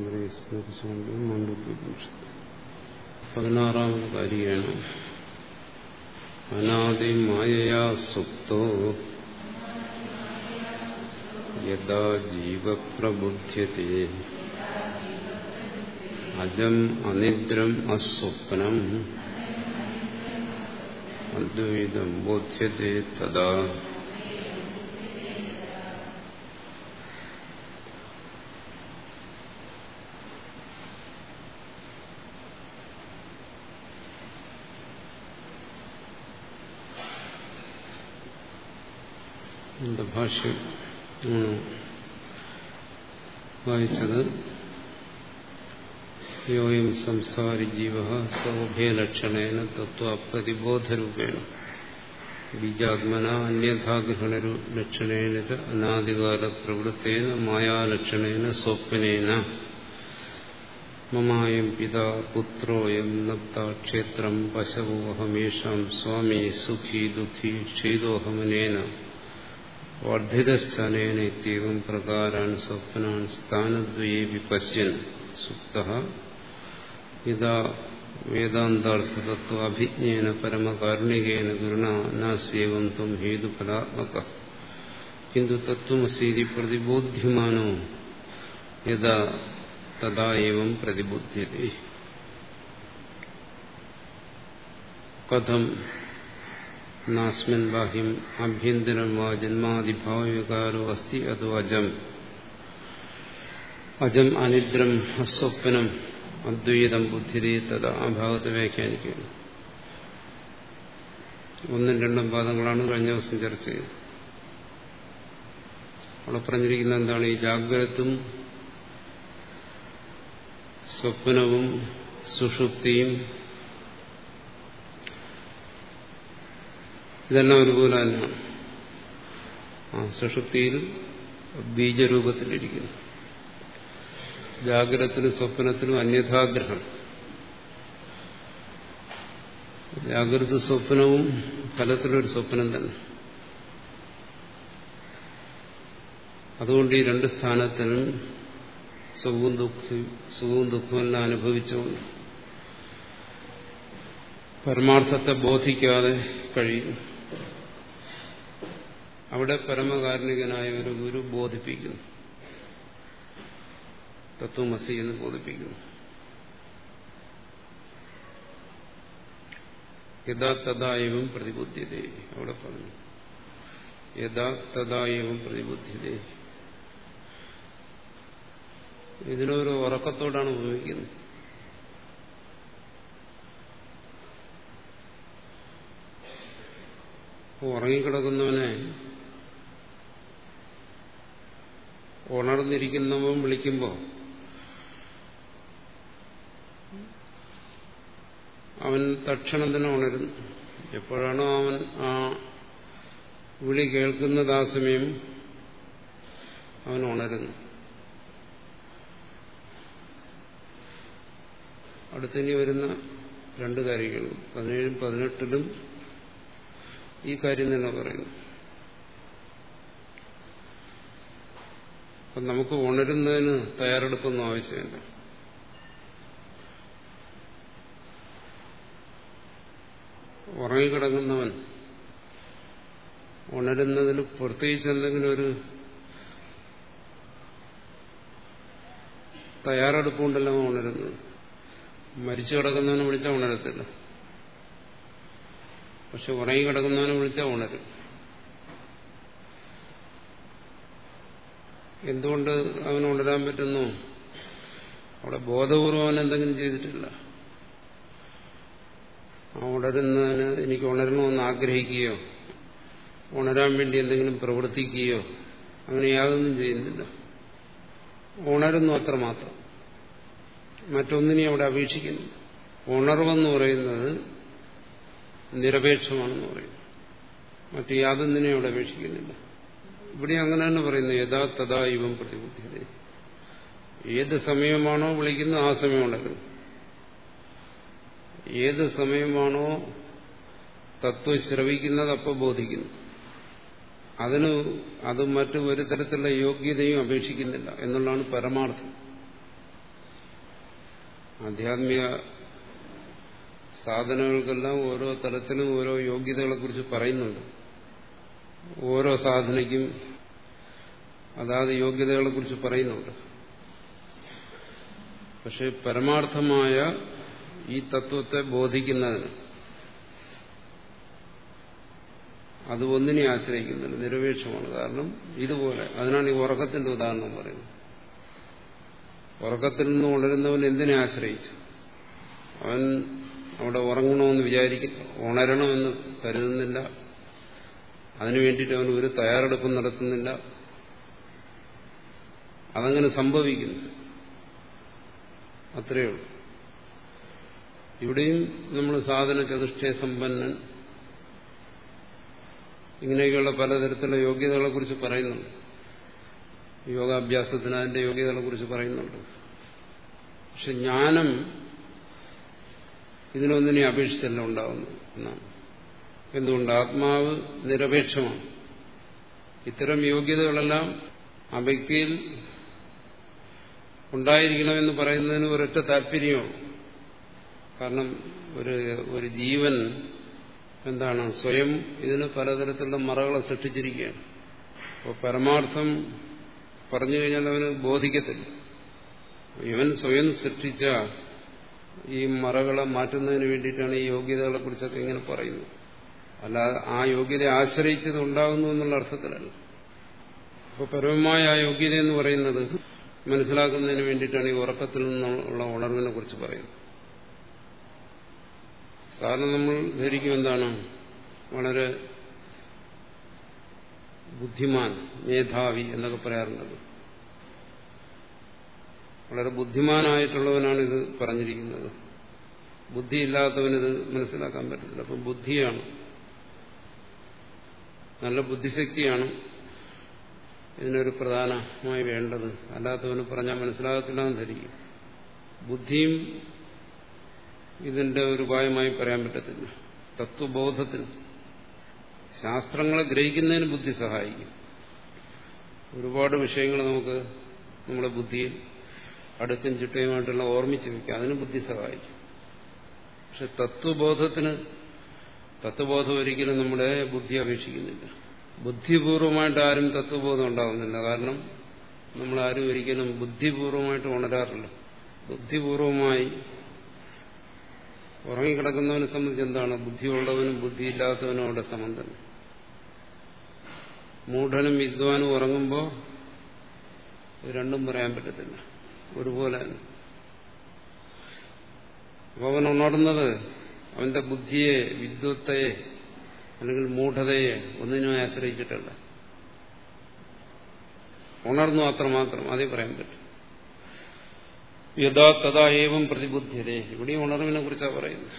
അവരെ സ്മരിച്ചുകൊണ്ട് മണ്ഡുപനിഷത്ത് പതിനാറാമത് കാര്യമാണ് അനാദി മായയാ സുപ്തോ യഥാ ജീവപ്രബുദ്ധ്യത്തെ. അജം അനിദ്രം അസ്വപ്നം അദ്വൈതം ബോധ്യത്തെ തഥാ ഭാഷ്യം വായിച്ചത്. യോയം സംസാരി ജീവ സൗഭ്യലക്ഷണേന തത്വപ്രതിബോധരൂപേണ ബീജാത്മന അന്യഥാഗ്രഹണ ലക്ഷണേന അനാദികാല പ്രവൃത്തേന മായാലക്ഷണേന സ്വപ്നേന. മമായം പിതാ പുത്രോയം നപ്താക്ഷേത്രം പശവോഹമേഷാം സ്വാമി സുഖി ദുഃഖി ക്ഷീതോഹമനേന വർദ്ധിതസ്ഥാനേന ഇത്യവം പ്രകാരാൻ സ്വപ്നാൻ സ്ഥാനദ്വയേ വിപശ്യൻ സുപ്ത. ഇതാ വേദാന്താർത്ഥതത്വാഭിജ്ഞേന പരമകാരുണികേന ഗുരുണാനാസ്യവം ത്വം ഹേതുഫലാത്മക. കിന്തു തത്വമസീതി പ്രതിബോധ്യമാനോ യഥാ തഥാ ഏവം പ്രതിബുദ്ധ്യത്തെ കഥം നാസ്മിൻ ബാഹ്യം ആഭ്യന്തരം വാ ജന്മാതിഭാവവികാരോ അസ്തി അതോ അജം. അജം അനിദ്രം അസ്വപ്നം അദ്വൈതം ബുദ്ധിരി തഥ. ആ ഭാഗത്ത് വ്യാഖ്യാനിക്കുകയാണ്. ഒന്നും രണ്ടും പാദങ്ങളാണ് കഴിഞ്ഞ ദിവസം ചർച്ച ചെയ്തത്. അവിടെ പറഞ്ഞിരിക്കുന്ന എന്താണ്? ഈ ജാഗ്രതും സ്വപ്നവും സുഷുപ്തിയും ഇതെല്ലാം ഒരുപോലെ തന്നെയാണ്. സുഷുപ്തിയിൽ ബീജരൂപത്തിലിരിക്കുന്നു. ജാഗ്രതത്തിനും സ്വപ്നത്തിനും അന്യഥാഗ്രഹം. ജാഗ്രത സ്വപ്നവും ഫലത്തിലൊരു സ്വപ്നം തന്നെ. അതുകൊണ്ട് ഈ രണ്ട് സ്ഥാനത്തിനും സുഖവും ദുഃഖവും സുഖവും ദുഃഖമെല്ലാം അനുഭവിച്ചുകൊണ്ട് പരമാർത്ഥത്തെ ബോധിക്കാതെ കഴിയും. അവിടെ പരമകാരുണികനായ ഒരു ഗുരു ബോധിപ്പിക്കുന്നു. തത്വമസി എന്ന് ബോധിപ്പിക്കുന്നു. യഥാ തഥായവും പ്രതിബുദ്ധ്യത അവിടെ പറഞ്ഞു. യഥാ തഥായവും പ്രതിബുദ്ധ്യത. ഇതിനൊരു ഉറക്കത്തോടാണ് ഉപയോഗിക്കുന്നത്. ഉറങ്ങിക്കിടക്കുന്നവനെ ഉണർന്നിരിക്കുന്നവൻ വിളിക്കുമ്പോൾ അവൻ തക്ഷണം തന്നെ ഉണരുന്നു. എപ്പോഴാണോ അവൻ ആ വിളി കേൾക്കുന്നത് ആ സമയം അവൻ ഉണരുന്നു. അടുത്തിനി വരുന്ന രണ്ട് കാര്യങ്ങളും പതിനേഴും പതിനെട്ടിലും ഈ കാര്യം തന്നെ പറയുന്നു. അപ്പം നമുക്ക് ഉണരുന്നതിന് തയ്യാറെടുപ്പൊന്നും ആവശ്യമില്ല. ഉറങ്ങിക്കിടക്കുന്നവൻ ഉണരുന്നതിന് പ്രത്യേകിച്ച് എന്തെങ്കിലും ഒരു തയ്യാറെടുപ്പുണ്ടല്ലോ ഉണരുന്നത്. മരിച്ചു കിടക്കുന്നവനെ വിളിച്ചാൽ ഉണരത്തില്ല. പക്ഷെ ഉറങ്ങി കിടക്കുന്നവനെ വിളിച്ചാൽ ഉണരും. എന്തുകൊണ്ട് അവന് ഉണരാൻ പറ്റുന്നു? അവിടെ ബോധപൂർവം അവൻ എന്തെങ്കിലും ചെയ്തിട്ടില്ല. ആ ഉണരുന്നതിന് എനിക്ക് ഉണരണമെന്ന് ആഗ്രഹിക്കുകയോ ഉണരാൻ വേണ്ടി എന്തെങ്കിലും പ്രവർത്തിക്കുകയോ അങ്ങനെ യാതൊന്നും ചെയ്യുന്നില്ല. ഉണരുന്നു അത്രമാത്രം മറ്റൊന്നിനെ അവിടെ അപേക്ഷിക്കുന്നു. ഉണർവെന്ന് പറയുന്നത് നിരപേക്ഷമാണെന്ന് പറയുന്നു. മറ്റു യാതൊന്നിനെ അവിടെ അപേക്ഷിക്കുന്നില്ല. ഇവിടെ അങ്ങനെ തന്നെ പറയുന്നു യഥാ തഥാ ഇവം പ്രതിബുദ്ധിയതേ. ഏത് സമയമാണോ വിളിക്കുന്നത് ആ സമയം ഏത് സമയമാണോ തത്വം ശ്രവിക്കുന്നത് അപ്പോൾ ബോധിക്കുന്നു. അതിന് അത് മറ്റു ഒരു തരത്തിലുള്ള യോഗ്യതയും അപേക്ഷിക്കുന്നില്ല എന്നുള്ളതാണ് പരമാർത്ഥം. ആധ്യാത്മിക സാധനങ്ങൾക്കെല്ലാം ഓരോ തരത്തിലും ഓരോ യോഗ്യതകളെ കുറിച്ച് പറയുന്നുണ്ട്. ഓരോ സാധനയ്ക്കും അതാത് യോഗ്യതകളെ കുറിച്ച് പറയുന്നുണ്ട്. പക്ഷെ പരമാർത്ഥമായ ഈ തത്വത്തെ ബോധിക്കുന്നതിന് അത് ഒന്നിനെ ആശ്രയിക്കുന്നില്ല നിരപേക്ഷമാണ്. കാരണം ഇതുപോലെ അതിനാണ് ഈ ഉറക്കത്തിന്റെ ഉദാഹരണം പറയുന്നത്. ഉറക്കത്തിൽ നിന്ന് ഉണരുന്നവൻ എന്തിനെ ആശ്രയിച്ചു? അവൻ അവിടെ ഉറങ്ങണമെന്ന് വിചാരിക്കും ഉണരണമെന്ന് കരുതുന്നില്ല. അതിനു വേണ്ടിയിട്ട് അവൻ ഒരു തയ്യാറെടുപ്പും നടത്തുന്നില്ല. അതങ്ങനെ സംഭവിക്കുന്നു. അത്രയേ ഉള്ളൂ. ഇവിടെയും നമ്മൾ സാധന ചതുഷ്ടയ സമ്പന്നൻ ഇങ്ങനെയൊക്കെയുള്ള പലതരത്തിലുള്ള യോഗ്യതകളെ കുറിച്ച് പറയുന്നുണ്ട്. യോഗാഭ്യാസത്തിന് അതിന്റെ യോഗ്യതകളെ കുറിച്ച് പറയുന്നുണ്ട്. പക്ഷെ ജ്ഞാനം ഇതിനൊന്നിനെ അപേക്ഷിച്ചല്ല ഉണ്ടാവുന്നു എന്നാണ്. എന്തുകൊണ്ട് ആത്മാവ് നിരപേക്ഷമാണ്? ഇത്തരം യോഗ്യതകളെല്ലാം ആ വ്യക്തിയിൽ ഉണ്ടായിരിക്കണമെന്ന് പറയുന്നതിന് ഒരൊറ്റ താല്പര്യമാണ് കാരണം ഒരു ഒരു ജീവൻ എന്താണ്? സ്വയം ഇതിന് പലതരത്തിലുള്ള മറകളെ സൃഷ്ടിച്ചിരിക്കുകയാണ്. അപ്പോൾ പരമാർത്ഥം പറഞ്ഞു കഴിഞ്ഞാൽ അവന് ബോധിക്കത്തില്ല. ഇവൻ സ്വയം സൃഷ്ടിച്ച ഈ മറകളെ മാറ്റുന്നതിന് വേണ്ടിയിട്ടാണ് ഈ യോഗ്യതകളെ കുറിച്ചൊക്കെ ഇങ്ങനെ പറയുന്നത്. അല്ലാതെ ആ യോഗ്യത ആശ്രയിച്ചത് ഉണ്ടാകുന്നു എന്നുള്ള അർത്ഥത്തിലല്ല. അപ്പോൾ പരമമായ ആ യോഗ്യത എന്ന് പറയുന്നത് മനസ്സിലാക്കുന്നതിന് വേണ്ടിയിട്ടാണ് ഈ ഉറക്കത്തിൽ നിന്നുള്ള ഉണർവിനെ കുറിച്ച് പറയുന്നത്. സാധാരണ നമ്മൾ ധരിക്കും എന്താണ്? വളരെ ബുദ്ധിമാൻ മേധാവി എന്നൊക്കെ പറയാറുണ്ടല്ലോ വളരെ ബുദ്ധിമാനായിട്ടുള്ളവനാണ് ഇത് പറഞ്ഞിരിക്കുന്നത്. ബുദ്ധിയില്ലാത്തവനിത് മനസ്സിലാക്കാൻ പറ്റില്ല. അപ്പം ബുദ്ധിയാണ് നല്ല ബുദ്ധിശക്തിയാണ് ഇതിനൊരു പ്രധാനമായി വേണ്ടത്. അല്ലാത്തവന് പറഞ്ഞാൽ മനസ്സിലാകത്തില്ല എന്ന് ധരിക്കും. ബുദ്ധിയും ഇതിന്റെ ഒരു ഉപായമായി പറയാൻ പറ്റത്തില്ല. തത്വബോധത്തിന്. ശാസ്ത്രങ്ങളെ ഗ്രഹിക്കുന്നതിന് ബുദ്ധി സഹായിക്കും. ഒരുപാട് വിഷയങ്ങൾ നമുക്ക് നമ്മുടെ ബുദ്ധിയിൽ അടുക്കും ചിട്ടയുമായിട്ടുള്ള ഓർമ്മിച്ച് വയ്ക്കാം അതിന് ബുദ്ധി സഹായിക്കും. പക്ഷെ തത്വബോധത്തിന് തത്വബോധം ഒരിക്കലും നമ്മുടെ ബുദ്ധി അപേക്ഷിക്കുന്നില്ല. ബുദ്ധിപൂർവമായിട്ട് ആരും തത്വബോധം ഉണ്ടാകുന്നില്ല കാരണം നമ്മൾ ആരും ഒരിക്കലും ബുദ്ധിപൂർവമായിട്ട് ഉണരാറില്ല. ബുദ്ധിപൂർവമായി ഉറങ്ങിക്കിടക്കുന്നവനെ സംബന്ധിച്ച് എന്താണ്? ബുദ്ധിയുള്ളവനും ബുദ്ധിയില്ലാത്തവനും അവിടെ തന്നെ. മൂഢനും വിദ്വാനും ഉറങ്ങുമ്പോൾ രണ്ടും പറയാൻ പറ്റത്തില്ല. ഒരുപോലെ അവൻ ഉണർന്നത് അവന്റെ ബുദ്ധിയെ വിദ്വത്തയെ അല്ലെങ്കിൽ മൂഢതയെ ഒന്നിനും ആശ്രയിച്ചിട്ടല്ല. ഉണർന്നു അത്രമാത്രം അതേ പറയാൻ പറ്റും. യഥാ തഥാ ഏവം പ്രതിബുദ്ധ്യതേ. ഇവിടെ ഉണർവിനെ കുറിച്ചാണ് പറയുന്നത്.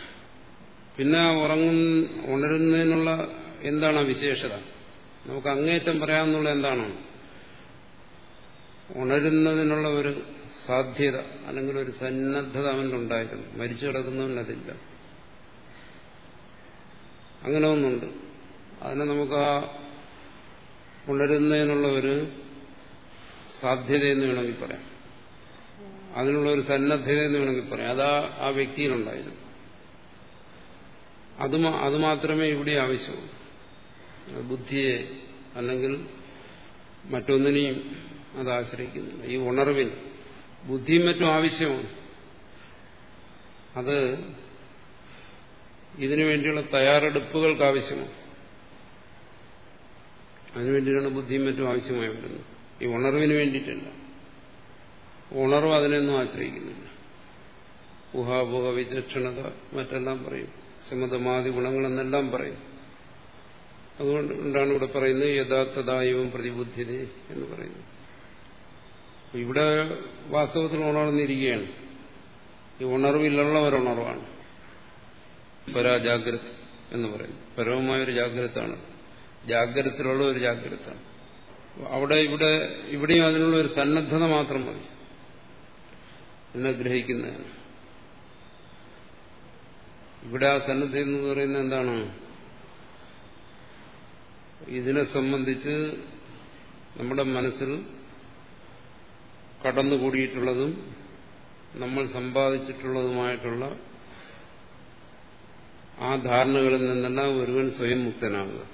പിന്നെ ഉറങ്ങുന്ന ഉണരുന്നതിനുള്ള എന്താണ് വിശേഷത? നമുക്ക് അങ്ങേറ്റം പറയാമെന്നുള്ള എന്താണ്? ഉണരുന്നതിനുള്ള ഒരു സാധ്യത അല്ലെങ്കിൽ ഒരു സന്നദ്ധത അവനുണ്ടായിരുന്നു മരിച്ചു കിടക്കുന്നവനതില്ല അങ്ങനെ ഒന്നുണ്ട് അതിനെ നമുക്ക് ആ ഉണരുന്നതിനുള്ള ഒരു സാധ്യതയെന്ന് വേണമെങ്കിൽ പറയാം. അതിനുള്ള ഒരു സന്നദ്ധത എന്ന് വേണമെങ്കിൽ പറയാം. അതാ ആ വ്യക്തിയിലുണ്ടായിരുന്നു അത് അത് മാത്രമേ ഇവിടെ ആവശ്യമുള്ളൂ. ബുദ്ധിയെ അല്ലെങ്കിൽ മറ്റൊന്നിനെയും അത് ആശ്രയിക്കുന്നില്ല. ഈ ഉണർവിന് ബുദ്ധിയും മറ്റും ആവശ്യമാണ്. അത് ഇതിനു വേണ്ടിയുള്ള തയ്യാറെടുപ്പുകൾക്ക് ആവശ്യമാണ്. അതിനുവേണ്ടിയാണ് ബുദ്ധിയും മറ്റും ആവശ്യമായി വരുന്നത് ഈ ഉണർവിന് വേണ്ടിയിട്ടല്ല. ഉണർവ് അതിനൊന്നും ആശ്രയിക്കുന്നില്ല. ഊഹാപൂഹ വിചക്ഷണത മറ്റെല്ലാം പറയും. സമതമാതി ഗുണങ്ങളെന്നെല്ലാം പറയും. അതുകൊണ്ടാണ് ഇവിടെ പറയുന്നത് യഥാർത്ഥതായവും പ്രതിബുദ്ധിത എന്ന് പറയുന്നത്. ഇവിടെ വാസ്തവത്തിൽ ഉണർന്നിരിക്കുകയാണ്. ഈ ഉണർവിലുള്ള ഒരുണർവാണ് പരാജാഗ്രത എന്ന് പറയും പരമമായ ഒരു ജാഗ്രതാണ് ജാഗ്രതത്തിലുള്ള ഒരു ജാഗ്രതാണ് അവിടെ ഇവിടെ ഇവിടെയും അതിനുള്ള ഒരു സന്നദ്ധത മാത്രം മതി. എന്നെ ഗ്രഹിക്കുന്ന ഇവിടെ ആ സന്നദ്ധ എന്ന് പറയുന്നത് എന്താണ്? ഇതിനെ സംബന്ധിച്ച് നമ്മുടെ മനസ്സിൽ കടന്നുകൂടിയിട്ടുള്ളതും നമ്മൾ സമ്പാദിച്ചിട്ടുള്ളതുമായിട്ടുള്ള ആ ധാരണകളിൽ നിന്നല്ല ഒരുവൻ സ്വയം മുക്തനാവുക.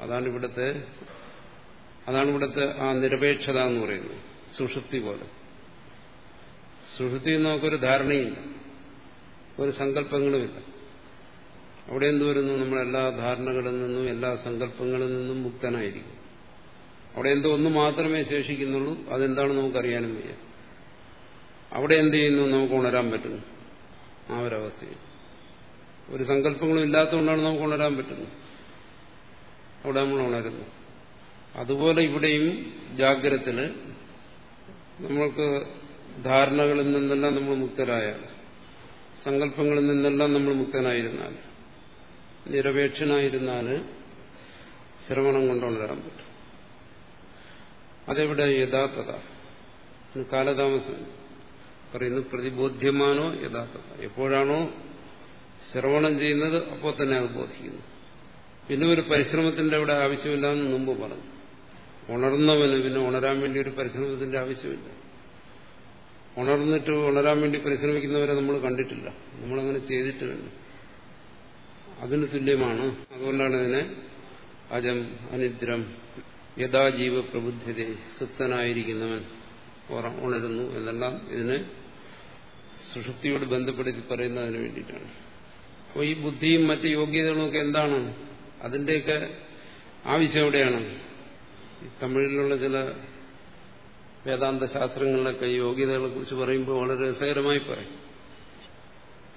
അതാണ് ഇവിടുത്തെ അതാണ് ഇവിടുത്തെ ആ നിരപേക്ഷത എന്ന് പറയുന്നത്. സുഷുപ്തി പോലെ. സുഷുപ്തി നമുക്കൊരു ധാരണയില്ല ഒരു സങ്കല്പങ്ങളുമില്ല. അവിടെ എന്ത് വരുന്നു? നമ്മൾ എല്ലാ ധാരണകളിൽ നിന്നും എല്ലാ സങ്കല്പങ്ങളിൽ നിന്നും മുക്തനായിരിക്കും. അവിടെ എന്തോ ഒന്ന് മാത്രമേ ശേഷിക്കുന്നുള്ളൂ. അതെന്താണ് നമുക്കറിയാനും വയ്യ. അവിടെ എന്ത് ചെയ്യുന്നു? നമുക്ക് ഉണരാൻ പറ്റുന്നു. ആ ഒരവസ്ഥയിൽ. ഒരു സങ്കല്പങ്ങളും ഇല്ലാത്തതുകൊണ്ടാണ് നമുക്ക് ഉണരാൻ പറ്റുന്നത്. അവിടെ നമ്മൾ ഉണരുന്നു. അതുപോലെ ഇവിടെയും ജാഗ്രതത്തിന് നമ്മൾക്ക് ധാരണകളിൽ നിന്നെല്ലാം നമ്മൾ മുക്തരായ സങ്കല്പങ്ങളിൽ നിന്നെല്ലാം നമ്മൾ മുക്തനായിരുന്നാൽ നിരപേക്ഷനായിരുന്നാൽ ശ്രവണം കൊണ്ടുണരാൻ പറ്റും. അതെവിടെ? യഥാർത്ഥത. കാലതാമസം പറയുന്നു പ്രതിബോധ്യമാനോ യഥാർത്ഥത? എപ്പോഴാണോ ശ്രവണം ചെയ്യുന്നത് അപ്പോൾ തന്നെ അത് ബോധിക്കുന്നു. പിന്നെ ഒരു പരിശ്രമത്തിന്റെ അവിടെ ആവശ്യമില്ല എന്ന് മുമ്പ് പറഞ്ഞു. ഉണർന്നവന് പിന്നെ ഉണരാൻ വേണ്ടി ഒരു പരിശ്രമത്തിന്റെ ആവശ്യമില്ല. ഉണർന്നിട്ട് ഉണരാൻ വേണ്ടി പരിശ്രമിക്കുന്നവരെ നമ്മൾ കണ്ടിട്ടില്ല. നമ്മളങ്ങനെ ചെയ്തിട്ടുമില്ല അതിന് തുല്യമാണ്. അതുകൊണ്ടാണ് ഇതിനെ അജം അനിദ്രം യഥാ ജീവ പ്രബുദ്ധ്യത സുപ്തനായിരിക്കുന്നവൻ ഉണരുന്നു എന്നെല്ലാം ഇതിന് സുഷുപ്തിയോട് ബന്ധപ്പെടുത്തി പറയുന്നതിന് വേണ്ടിയിട്ടാണ്. അപ്പോൾ ഈ ബുദ്ധിയും മറ്റ് യോഗ്യതകളുമൊക്കെ എന്താണ്? അതിന്റെയൊക്കെ ആവശ്യം എവിടെയാണ് തമിഴിലുള്ള ചില വേദാന്ത ശാസ്ത്രങ്ങളിലൊക്കെ യോഗ്യതകളെ കുറിച്ച് പറയുമ്പോൾ വളരെ രസകരമായി പറയും.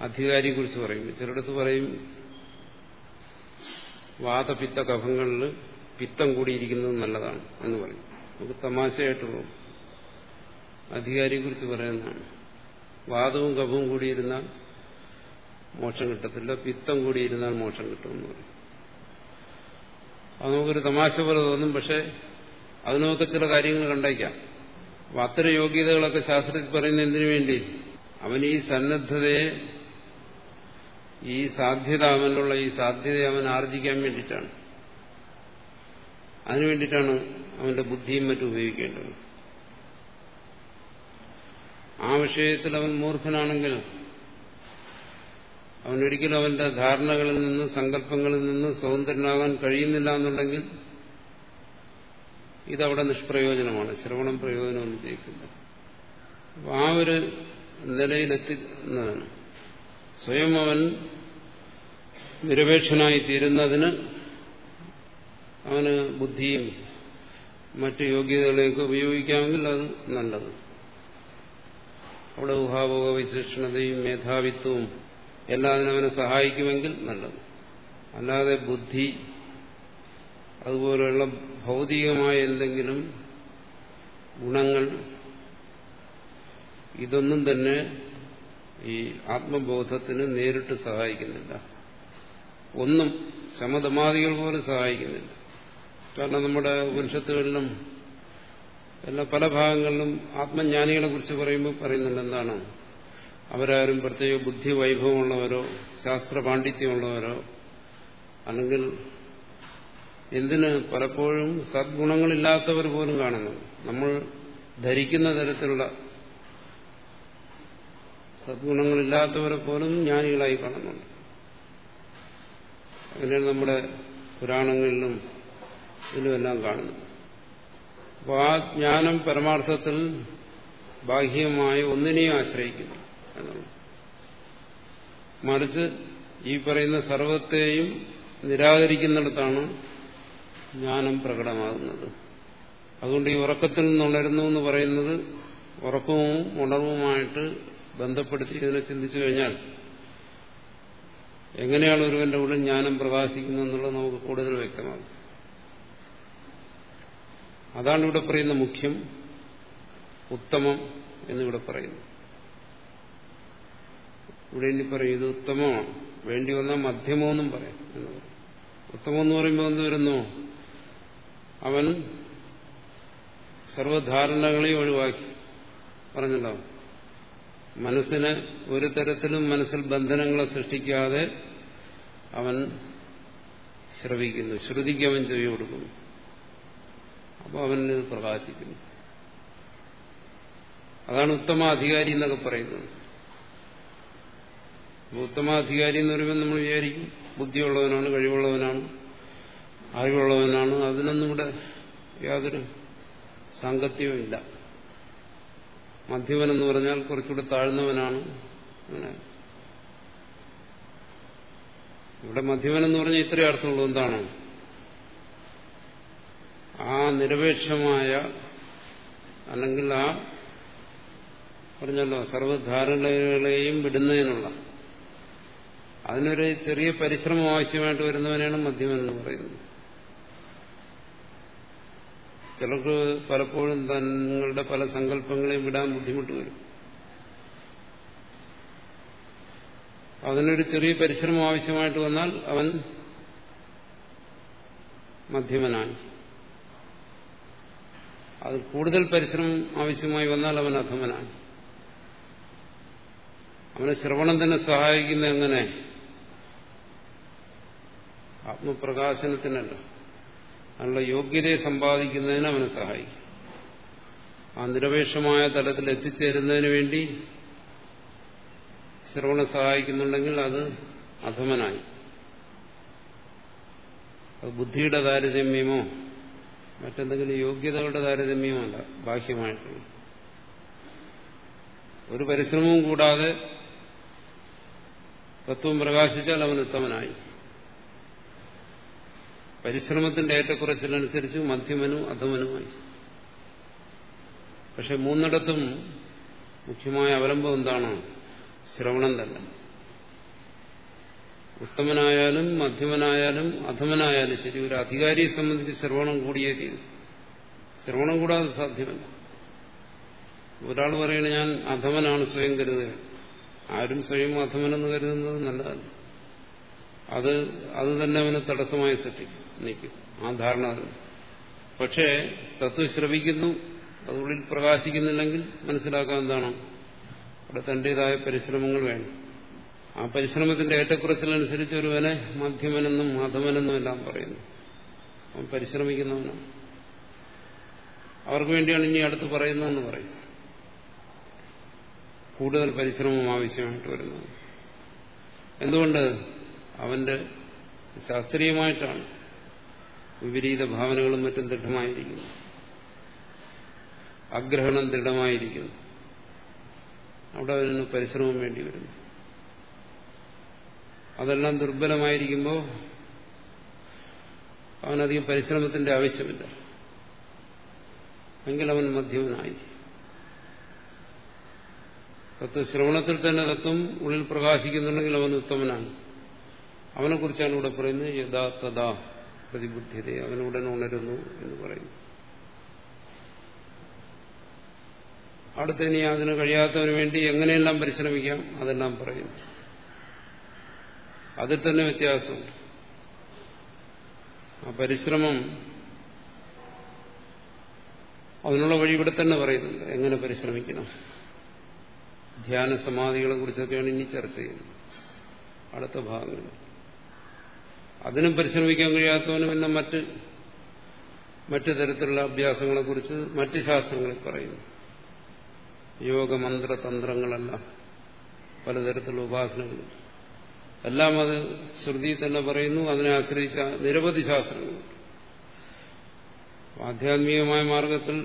അധികാരിയെ കുറിച്ച് പറയും. ചിലടത്ത് പറയും വാതപിത്ത കഫങ്ങളിൽ പിത്തം കൂടിയിരിക്കുന്നത് നല്ലതാണ് എന്ന് പറയും. നമുക്ക് തമാശയായിട്ട് പോകും അധികാരിയെ കുറിച്ച് പറയുന്നതാണ്. വാദവും കഫവും കൂടിയിരുന്നാൽ മോക്ഷം കിട്ടത്തില്ല. പിത്തം കൂടി ഇരുന്നാൽ മോക്ഷം കിട്ടുമെന്ന് അത് നമുക്കൊരു തമാശ പോലെ തോന്നും പക്ഷെ അതിനകത്ത് ചില കാര്യങ്ങൾ കണ്ടേക്കാം. അപ്പൊ അത്തരം യോഗ്യതകളൊക്കെ ശാസ്ത്രത്തിൽ പറയുന്ന എന്തിനു വേണ്ടി? അവൻ ഈ സന്നദ്ധതയെ ഈ സാധ്യത അവനുള്ള ഈ സാധ്യതയെ അവൻ ആർജിക്കാൻ വേണ്ടിയിട്ടാണ്. അതിനു വേണ്ടിയിട്ടാണ് അവന്റെ ബുദ്ധിയും മറ്റും ഉപയോഗിക്കേണ്ടത്. ആ വിഷയത്തിൽ അവൻ മൂർഖനാണെങ്കിൽ അവനൊരിക്കലും അവന്റെ ധാരണകളിൽ നിന്ന് സങ്കല്പങ്ങളിൽ നിന്ന് സ്വതന്ത്രനാകാൻ കഴിയുന്നില്ല എന്നുണ്ടെങ്കിൽ ഇതവിടെ നിഷ്പ്രയോജനമാണ്. ശ്രവണം പ്രയോജനമൊന്നും ചെയ്യിക്കില്ല അപ്പൊ ആ ഒരു നിലയിലെത്തുന്നതാണ് സ്വയം അവൻ നിരപേക്ഷനായി തീരുന്നതിന് അവന് ബുദ്ധിയും മറ്റ് യോഗ്യതകളെയൊക്കെ ഉപയോഗിക്കാമെങ്കിൽ അത് നല്ലത്. അവിടെ ഊഹാഭോഗ വിശേഷണതയും മേധാവിത്വവും എല്ലാത്തിനും അവനെ സഹായിക്കുമെങ്കിൽ നല്ലത്. അല്ലാതെ ബുദ്ധി അതുപോലെയുള്ള ഭൗതികമായ എന്തെങ്കിലും ഗുണങ്ങൾ ഇതൊന്നും തന്നെ ഈ ആത്മബോധത്തിന് നേരിട്ട് സഹായിക്കുന്നില്ല. ഒന്നും ശമതമാദികൾ പോലും സഹായിക്കുന്നില്ല. കാരണം നമ്മുടെ ഉപനിഷത്തുകളിലും എല്ലാ പല ഭാഗങ്ങളിലും ആത്മജ്ഞാനികളെ കുറിച്ച് പറയുമ്പോൾ പറയുന്നുണ്ട് എന്താണ്? അവരാരും പ്രത്യേക ബുദ്ധി വൈഭവമുള്ളവരോ ശാസ്ത്ര പാണ്ഡിത്യമുള്ളവരോ അല്ലെങ്കിൽ എന്തിന് പലപ്പോഴും സദ്ഗുണങ്ങളില്ലാത്തവർ പോലും കാണുന്നു. നമ്മൾ ധരിക്കുന്ന തരത്തിലുള്ള സദ്ഗുണങ്ങളില്ലാത്തവരെ പോലും ജ്ഞാനികളായി കാണുന്നുണ്ട്. അങ്ങനെയാണ് നമ്മുടെ പുരാണങ്ങളിലും ഇതിലുമെല്ലാം കാണുന്നത്. അപ്പോൾ ആ ജ്ഞാനം പരമാർത്ഥത്തിൽ ബാഹ്യമായ ഒന്നിനെയും ആശ്രയിക്കുന്നു. മറിച്ച് ഈ പറയുന്ന സർവത്തെയും നിരാകരിക്കുന്നിടത്താണ് ജ്ഞാനം പ്രകടമാകുന്നത്. അതുകൊണ്ട് ഈ ഉറക്കത്തിൽ നിന്നുണരുന്നു എന്ന് പറയുന്നത് ഉറക്കവും ഉണർവുമായിട്ട് ബന്ധപ്പെടുത്തി ഇതിനെ ചിന്തിച്ചു കഴിഞ്ഞാൽ എങ്ങനെയാണ് ഒരുവന്റെ ഉള്ളിൽ ജ്ഞാനം പ്രകാശിക്കുന്നത് എന്നുള്ളത് നമുക്ക് കൂടുതൽ വ്യക്തമാകും. അതാണ് ഇവിടെ പറയുന്ന മുഖ്യം ഉത്തമം എന്നിവിടെ പറയുന്നു. ഇവിടെ ഇനി പറയും ഇത് ഉത്തമമാണ്. വേണ്ടി വന്നാൽ മധ്യമോന്നും പറയാം. എന്ന് പറയും. ഉത്തമം എന്ന് പറയുമ്പോൾ എന്ത് വരുന്നു? അവൻ സർവധാരണകളെ ഒഴിവാക്കി. പറഞ്ഞല്ലോ മനസ്സിന് ഒരു തരത്തിലും മനസ്സിൽ ബന്ധനങ്ങളെ സൃഷ്ടിക്കാതെ അവൻ ശ്രവിക്കുന്നു. ശ്രുതിക്ക് അവൻ ചെവി കൊടുക്കുന്നു. അപ്പോൾ ഇത് പ്രകാശിക്കുന്നു. അതാണ് ഉത്തമാധികാരി എന്നൊക്കെ പറയുന്നത്. ഉത്തമാധികാരി എന്ന് പറയുമ്പോൾ നമ്മൾ വിചാരിക്കും. ബുദ്ധിയുള്ളവനാണ് കഴിവുള്ളവനാണ് അറിവുള്ളവനാണ്. അതിനൊന്നും ഇവിടെ യാതൊരു സാങ്കത്യവും ഇല്ല മധ്യവൻ എന്ന് പറഞ്ഞാൽ കുറച്ചുകൂടെ താഴ്ന്നവനാണ്. അങ്ങനെ. ഇവിടെ മധ്യവൻ എന്ന് പറഞ്ഞാൽ ഇത്രയും അർത്ഥമുള്ളൂ എന്താണ്? ആ നിരപേക്ഷമായ അല്ലെങ്കിൽ ആ പറഞ്ഞല്ലോ സർവധാരണകളെയും വിടുന്നതിനുള്ള അതിനൊരു ചെറിയ പരിശ്രമം ആവശ്യമായിട്ട് വരുന്നവനാണ് മദ്യം എന്ന് പറയുന്നത്. ചിലർക്ക് പലപ്പോഴും തങ്ങളുടെ പല സങ്കല്പങ്ങളെയും വിടാൻ ബുദ്ധിമുട്ട് വരും. അതിനൊരു ചെറിയ പരിശ്രമം ആവശ്യമായിട്ട് വന്നാൽ അവൻ മധ്യമനായി അത് കൂടുതൽ പരിശ്രമം ആവശ്യമായി വന്നാൽ അവൻ അധമനായി അവനെ ശ്രവണം തന്നെ സഹായിക്കുന്ന എങ്ങനെ? ആത്മപ്രകാശനത്തിനല്ല. അതിനുള്ള യോഗ്യതയെ സമ്പാദിക്കുന്നതിന് അവനെ സഹായിക്കും. ആ നിരപേക്ഷമായ തലത്തിൽ എത്തിച്ചേരുന്നതിന് വേണ്ടി ശ്രവണം സഹായിക്കുന്നുണ്ടെങ്കിൽ അത് അധമനായി. അത് ബുദ്ധിയുടെ താരതമ്യമോ മറ്റെന്തെങ്കിലും യോഗ്യതകളുടെ താരതമ്യമോ അല്ല ബാഹ്യമായിട്ടുള്ള. ഒരു പരിശ്രമവും കൂടാതെ തത്വം പ്രകാശിച്ചാൽ അവൻ ഉത്തമനായി. പരിശ്രമത്തിന്റെ ഏറ്റക്കുറച്ചിലനുസരിച്ച് മധ്യമനും അധമനുമായി. പക്ഷെ മൂന്നിടത്തും മുഖ്യമായ അവലംബം എന്താണ്? ശ്രവണം തന്നെ. ഉത്തമനായാലും മധ്യമനായാലും അധമനായാലും ശരി ഒരു അധികാരിയെ സംബന്ധിച്ച് ശ്രവണം കൂടിയേ തീരും. ശ്രവണം കൂടാതെ സാധ്യമല്ല. ഒരാൾ പറയുന്നത് ഞാൻ അധമനാണ് സ്വയം കരുതുക. ആരും സ്വയം അധമനെന്ന് കരുതുന്നത് നല്ലതല്ല. അത് അത് തന്നെ അവന് തടസ്സമായി സൃഷ്ടിക്കും. നിൽക്കും ആ ധാരണ പക്ഷേ തത്വം ശ്രവിക്കുന്നു അതുള്ളിൽ പ്രകാശിക്കുന്നില്ലെങ്കിൽ മനസ്സിലാക്കാൻ എന്താണ്? അവിടെ തന്റേതായ പരിശ്രമങ്ങൾ വേണം. ആ പരിശ്രമത്തിന്റെ ഏറ്റക്കുറച്ചിലനുസരിച്ച് ഒരുവനെ മധ്യമനെന്നും മാധവനെന്നും എല്ലാം പറയുന്നു. അവൻ പരിശ്രമിക്കുന്നവനാണ് അവർക്ക് വേണ്ടിയാണ് ഇനി അടുത്ത് പറയുന്നതെന്ന് പറയും കൂടുതൽ പരിശ്രമം ആവശ്യമായിട്ട് വരുന്നത്. എന്തുകൊണ്ട്? അവന്റെ ശാസ്ത്രീയമായിട്ടാണ്. വിപരീത ഭാവനകളും മറ്റും ദൃഢമായിരിക്കുന്നു. ആഗ്രഹണം ദൃഢമായിരിക്കുന്നു. അവിടെ അതിന് പരിശ്രമം വേണ്ടി വരുന്നു. അതെല്ലാം ദുർബലമായിരിക്കുമ്പോൾ അവനധികം പരിശ്രമത്തിന്റെ ആവശ്യമില്ല. എങ്കിൽ അവൻ മധ്യമനായി തത്വശ്രവണത്തിൽ തന്നെ തത്വം ഉള്ളിൽ പ്രകാശിക്കുന്നുണ്ടെങ്കിൽ അവൻ ഉത്തമനാണ്. അവനെക്കുറിച്ചാണ് ഇവിടെ പറയുന്നത് യഥാ തഥാ. പ്രതിബുദ്ധ്യത അവനുടൻ ഉണരുന്നു എന്ന് പറയുന്നു. അടുത്ത ഇനി അതിന് കഴിയാത്തവന് വേണ്ടി എങ്ങനെയെല്ലാം പരിശ്രമിക്കാം അതെല്ലാം പറയുന്നു. അതിൽ തന്നെ വ്യത്യാസമുണ്ട്. ആ പരിശ്രമം അതിനുള്ള വഴി ഇവിടെ തന്നെ പറയുന്നുണ്ട്. എങ്ങനെ പരിശ്രമിക്കണം? ധ്യാന സമാധികളെ കുറിച്ചൊക്കെയാണ് ഇനി ചർച്ച ചെയ്യുന്നത്. അടുത്ത ഭാഗങ്ങളിൽ അതിനും പരിശ്രമിക്കാൻ കഴിയാത്തവന് പിന്നെ മറ്റ് മറ്റു തരത്തിലുള്ള അഭ്യാസങ്ങളെ കുറിച്ച് മറ്റ് ശാസ്ത്രങ്ങളിൽ പറയുന്നു. യോഗമന്ത്ര തന്ത്രങ്ങളെല്ലാം പലതരത്തിലുള്ള ഉപാസനകൾ. എല്ലാം അത് ശ്രുതി തന്നെ പറയുന്നു അതിനെ ആശ്രയിച്ച നിരവധി ശാസ്ത്രങ്ങളുണ്ട് ആധ്യാത്മികമായ മാർഗത്തിൽ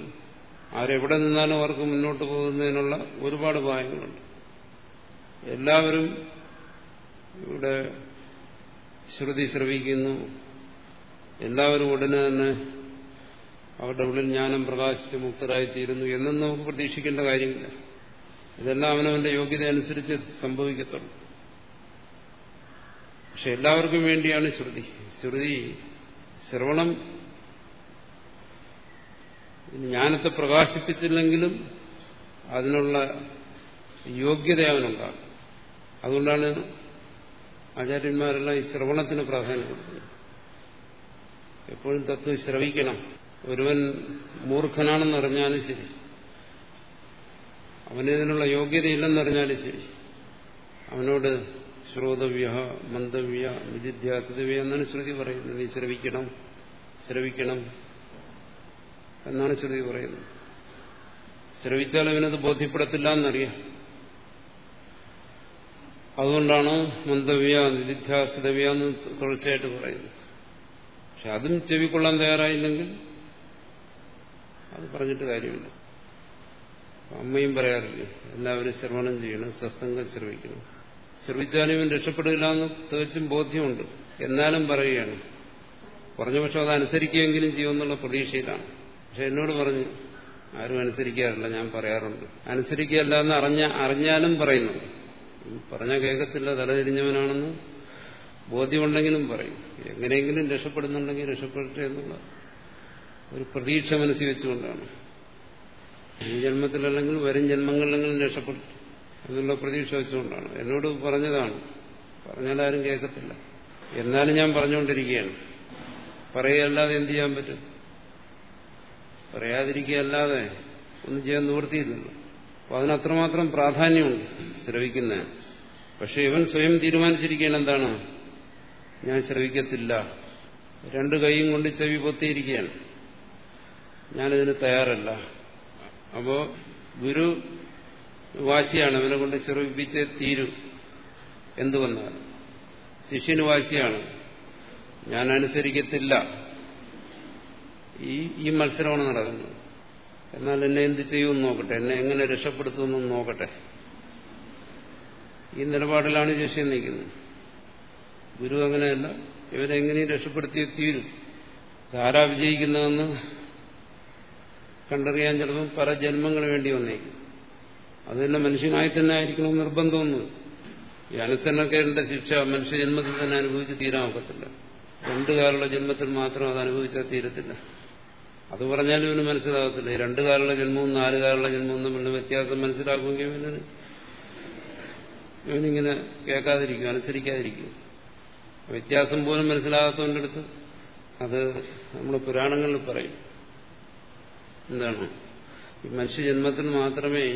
ആരെവിടെ നിന്നാലും അവർക്ക് മുന്നോട്ട് പോകുന്നതിനുള്ള ഒരുപാട് ഉപായങ്ങളുണ്ട്. എല്ലാവരും ഇവിടെ ശ്രുതി ശ്രവിക്കുന്നു. എല്ലാവരും ഉടനെ തന്നെ അവരുടെ ഉള്ളിൽ ജ്ഞാനം പ്രകാശിച്ച് മുക്തരായിത്തീരുന്നു എന്നും നമുക്ക് പ്രതീക്ഷിക്കേണ്ട കാര്യമില്ല. ഇതെല്ലാം അവനവന്റെ യോഗ്യത അനുസരിച്ച് സംഭവിക്കത്തുള്ളൂ. പക്ഷെ എല്ലാവർക്കും വേണ്ടിയാണ് ശ്രുതി. ശ്രുതി ശ്രവണം. ജ്ഞാനത്തെ പ്രകാശിപ്പിച്ചില്ലെങ്കിലും അതിനുള്ള യോഗ്യത അവനുണ്ടാകും. അതുകൊണ്ടാണ് ആചാര്യന്മാരെല്ലാം ഈ ശ്രവണത്തിന് പ്രാധാന്യം കൊടുക്കുന്നു. എപ്പോഴും തത്വം ശ്രവിക്കണം. ഒരുവൻ മൂർഖനാണെന്നറിഞ്ഞാലും ശരി. അവനിതിനുള്ള യോഗ്യതയില്ലെന്നറിഞ്ഞാലും ശരി. അവനോട് ശ്രോതവ്യ മന്ദവ്യ വിജിധ്യാസിതവ്യ എന്നാണ് ശ്രുതി പറയുന്നത്. നീ ശ്രവിക്കണം ശ്രവിക്കണം എന്നാണ് ശ്രുതി പറയുന്നത്. ശ്രവിച്ചാൽ അവനത് ബോധ്യപ്പെടത്തില്ല എന്നറിയാം. അതുകൊണ്ടാണ് മന്ദവ്യ നിധിധ്യാസിതവ്യ എന്ന് തുടർച്ചയായിട്ട് പറയുന്നത്. പക്ഷെ അതും ചെവിക്കൊള്ളാൻ തയ്യാറായില്ലെങ്കിൽ അത് പറഞ്ഞിട്ട് കാര്യമില്ല. അമ്മയും പറയാറില്ലേ എല്ലാവരും ശ്രവണം ചെയ്യണം സത്സംഗം ശ്രവിക്കണം. ശ്രവിച്ചാലും ഇവൻ രക്ഷപ്പെടില്ല എന്ന് തികച്ചും ബോധ്യമുണ്ട്. എന്നാലും പറയുകയാണ്. പറഞ്ഞ പക്ഷെ അത് അനുസരിക്കുമെങ്കിലും ചെയ്യുമെന്നുള്ള പ്രതീക്ഷയിലാണ്. പക്ഷെ എന്നോട് പറഞ്ഞു ആരും അനുസരിക്കാറില്ല ഞാൻ പറയാറുണ്ട്. അനുസരിക്കുകയല്ല എന്ന് അറിഞ്ഞ അറിഞ്ഞാലും പറയുന്നു പറഞ്ഞാൽ കേൾക്കത്തില്ല തലതിരിഞ്ഞവനാണെന്ന് ബോധ്യമുണ്ടെങ്കിലും പറയും. എങ്ങനെയെങ്കിലും രക്ഷപ്പെടുന്നുണ്ടെങ്കിൽ രക്ഷപ്പെടട്ടെ എന്നുള്ള ഒരു പ്രതീക്ഷ മനസ്സിൽ വെച്ചുകൊണ്ടാണ്. ഈ ജന്മത്തിലല്ലെങ്കിൽ വരും ജന്മങ്ങളിലെങ്കിലും രക്ഷപ്പെട്ടു എന്നുള്ള പ്രതീക്ഷ വെച്ചുകൊണ്ടാണ്. എന്നോട് പറഞ്ഞതാണ്. പറഞ്ഞാലും കേൾക്കത്തില്ല. എന്നാലും ഞാൻ പറഞ്ഞുകൊണ്ടിരിക്കുകയാണ്. പറയുകയല്ലാതെ എന്ത് ചെയ്യാൻ പറ്റും? പറയാതിരിക്കുകയല്ലാതെ ഒന്നും ചെയ്യാൻ നിവൃത്തിയില്ലല്ലോ. അപ്പൊ അതിനത്രമാത്രം പ്രാധാന്യമുണ്ട് ശ്രവിക്കുന്ന. പക്ഷെ ഇവൻ സ്വയം തീരുമാനിച്ചിരിക്കുകയാണ് എന്താണ്? ഞാൻ ശ്രവിക്കത്തില്ല. രണ്ടു കൈയും കൊണ്ട് ചെവി പൊത്തിയിരിക്കുകയാണ്. ഞാനിതിന് തയ്യാറല്ല. അപ്പോ ഗുരു വാശിയാണ്. അവനെ കൊണ്ട് ചെറുപ്പിച്ച് തീരും. എന്തു ശിഷ്യന് വാശിയാണ്. ഞാൻ അനുസരിക്കത്തില്ല. ഈ ഈ മത്സരമാണ് നടക്കുന്നത്. എന്നാൽ എന്നെ എന്ത് ചെയ്യുമെന്ന് നോക്കട്ടെ എന്നെ എങ്ങനെ രക്ഷപ്പെടുത്തുമെന്ന് നോക്കട്ടെ. ഈ നിലപാടിലാണ് ശിഷ്യൻ നിൽക്കുന്നത്. ഗുരു അങ്ങനെയല്ല ഇവരെങ്ങനെയും രക്ഷപ്പെടുത്തിയേ തീരും. ധാരാ വിജയിക്കുന്നതെന്ന് കണ്ടറിയാൻ ചിലപ്പം പല ജന്മങ്ങൾ വേണ്ടി വന്നേക്കും. അത് തന്നെ മനുഷ്യനായി തന്നെ ആയിരിക്കണം നിർബന്ധമൊന്നും. ഈ അനുസരണക്കേടിന്റെ ശിക്ഷ മനുഷ്യജന്മത്തിൽ തന്നെ അനുഭവിച്ച് തീരാൻ ഒക്കത്തില്ല. രണ്ടു കാലുള്ള ജന്മത്തിൽ മാത്രം അത് അനുഭവിച്ചാൽ തീരത്തില്ല. അത് പറഞ്ഞാലും ഇവന് മനസ്സിലാകത്തില്ല. രണ്ടു കാലുള്ള ജന്മവും നാല് കാലുള്ള ജന്മവും തമ്മിലുള്ള വ്യത്യാസം മനസ്സിലാക്കുമെങ്കിൽ ഇവന് ഇവനിങ്ങനെ കേൾക്കാതിരിക്കും അനുസരിക്കാതിരിക്കും. വ്യത്യാസം പോലും മനസ്സിലാകാത്തവന്റെ അടുത്ത് അത് നമ്മൾ പുരാണങ്ങളിൽ പറയും. എന്താണ്? ഈ മനുഷ്യജന്മത്തിന് മാത്രമേ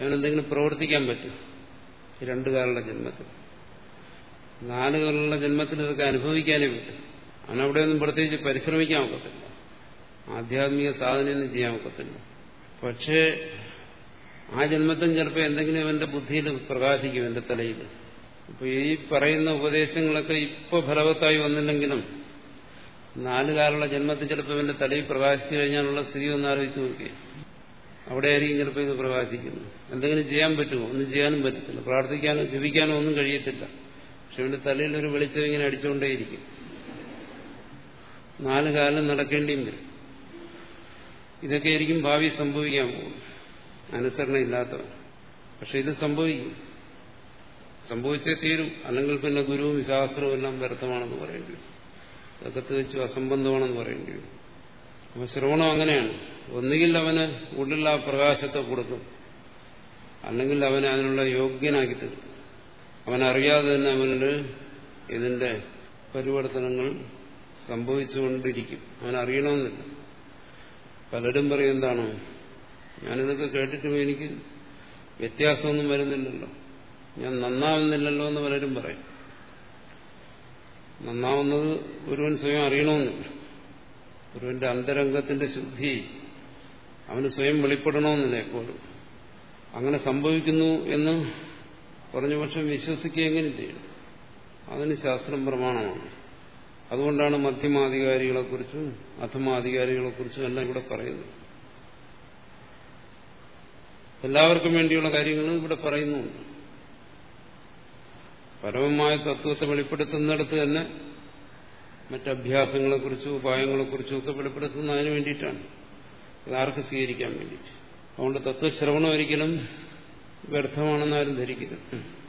അവനെന്തെങ്കിലും പ്രവർത്തിക്കാൻ പറ്റൂ. ഈ രണ്ടു കാലുള്ള ജന്മത്തിൽ. നാല് കാലുള്ള ജന്മത്തിൽ ഇതൊക്കെ അനുഭവിക്കാനേ പറ്റും. അവനവിടെയൊന്നും പ്രത്യേകിച്ച് പരിശ്രമിക്കാൻ ഒക്കത്തില്ല. ആധ്യാത്മിക സാധനയൊന്നും ചെയ്യാൻ ഒക്കത്തില്ല. പക്ഷേ ആ ജന്മത്തിൽ ചിലപ്പോൾ എന്തെങ്കിലും എന്റെ ബുദ്ധിയിൽ പ്രകാശിക്കും എന്റെ തലയിൽ. അപ്പൊ ഈ പറയുന്ന ഉപദേശങ്ങളൊക്കെ ഇപ്പൊ ഫലവത്തായി വന്നില്ലെങ്കിലും നാലുകാലുള്ള ജന്മത്തിൽ ചിലപ്പോൾ എന്റെ തലയിൽ പ്രകാശിച്ചു കഴിഞ്ഞാലുള്ള സ്ഥിതി ഒന്ന് ആലോചിച്ച് നോക്കിയേ. അവിടെ ആയിരിക്കും ചിലപ്പോൾ ഇത് പ്രകാശിക്കുന്നു. എന്തെങ്കിലും ചെയ്യാൻ പറ്റുമോ? ഒന്നും ചെയ്യാനും പറ്റത്തില്ല. പ്രാർത്ഥിക്കാനോ ജപിക്കാനോ ഒന്നും കഴിയത്തില്ല. പക്ഷെ ഇവന്റെ തലയിൽ ഒരു വെളിച്ചം ഇങ്ങനെ അടിച്ചുകൊണ്ടേയിരിക്കും നാല് കാലം നടക്കേണ്ടിയും വരും. ഇതൊക്കെ ആയിരിക്കും ഭാവി സംഭവിക്കാൻ പോകും അനുസരണയില്ലാത്തവൻ പക്ഷെ ഇത് സംഭവിക്കും. സംഭവിച്ചേ തീരും. അല്ലെങ്കിൽ പിന്നെ ഗുരുവും ശാസ്ത്രവും എല്ലാം വ്യർത്ഥമാണെന്ന് പറയേണ്ടി വരും. അതൊക്കെ തികച്ചും അസംബന്ധമാണെന്ന് പറയേണ്ടി വരും. അപ്പൊ ശ്രവണം അങ്ങനെയാണ്. ഒന്നുകിൽ അവന് ഉള്ളിൽ ആ പ്രകാശത്തെ കൊടുക്കും. അല്ലെങ്കിൽ അവനെ അതിനുള്ള യോഗ്യനാക്കി തീർക്കും. അവനറിയാതെ തന്നെ അവന് ഇതിന്റെ പരിവർത്തനങ്ങൾ സംഭവിച്ചുകൊണ്ടിരിക്കും. അവനറിയണമെന്നില്ല പലരും പറയും എന്താണ്? ഞാനിതൊക്കെ കേട്ടിട്ടും എനിക്ക് വ്യത്യാസമൊന്നും വരുന്നില്ലല്ലോ. ഞാൻ നന്നാവുന്നില്ലല്ലോ എന്ന് പലരും പറയും. നന്നാവുന്നത് ഒരുവൻ സ്വയം അറിയണമെന്നില്ല. ഒരുവന്റെ അന്തരംഗത്തിന്റെ ശുദ്ധി അവന് സ്വയം വെളിപ്പെടണമെന്നില്ല എപ്പോഴും. അങ്ങനെ സംഭവിക്കുന്നു എന്ന് പറഞ്ഞ പക്ഷം വിശ്വസിക്കുകയെങ്കിലും ചെയ്യണം. അതിന് ശാസ്ത്രം പ്രമാണമാണ്. അതുകൊണ്ടാണ് മധ്യമാധികാരികളെക്കുറിച്ചും അധമാധികാരികളെക്കുറിച്ചും എല്ലാം ഇവിടെ പറയുന്നത്. എല്ലാവർക്കും വേണ്ടിയുള്ള കാര്യങ്ങൾ ഇവിടെ പറയുന്നുണ്ട്. പരമമായ തത്വത്തെ വെളിപ്പെടുത്തുന്നിടത്ത് തന്നെ മറ്റഭ്യാസങ്ങളെക്കുറിച്ചും ഉപായങ്ങളെക്കുറിച്ചും ഒക്കെ വെളിപ്പെടുത്തുന്നതിന് വേണ്ടിയിട്ടാണ്. ഇതാർക്ക് സ്വീകരിക്കാൻ വേണ്ടിയിട്ട്? അതുകൊണ്ട് തത്വശ്രവണം ഒരിക്കലും വ്യർത്ഥമാണെന്ന് ആരും ധരിക്കരുത്.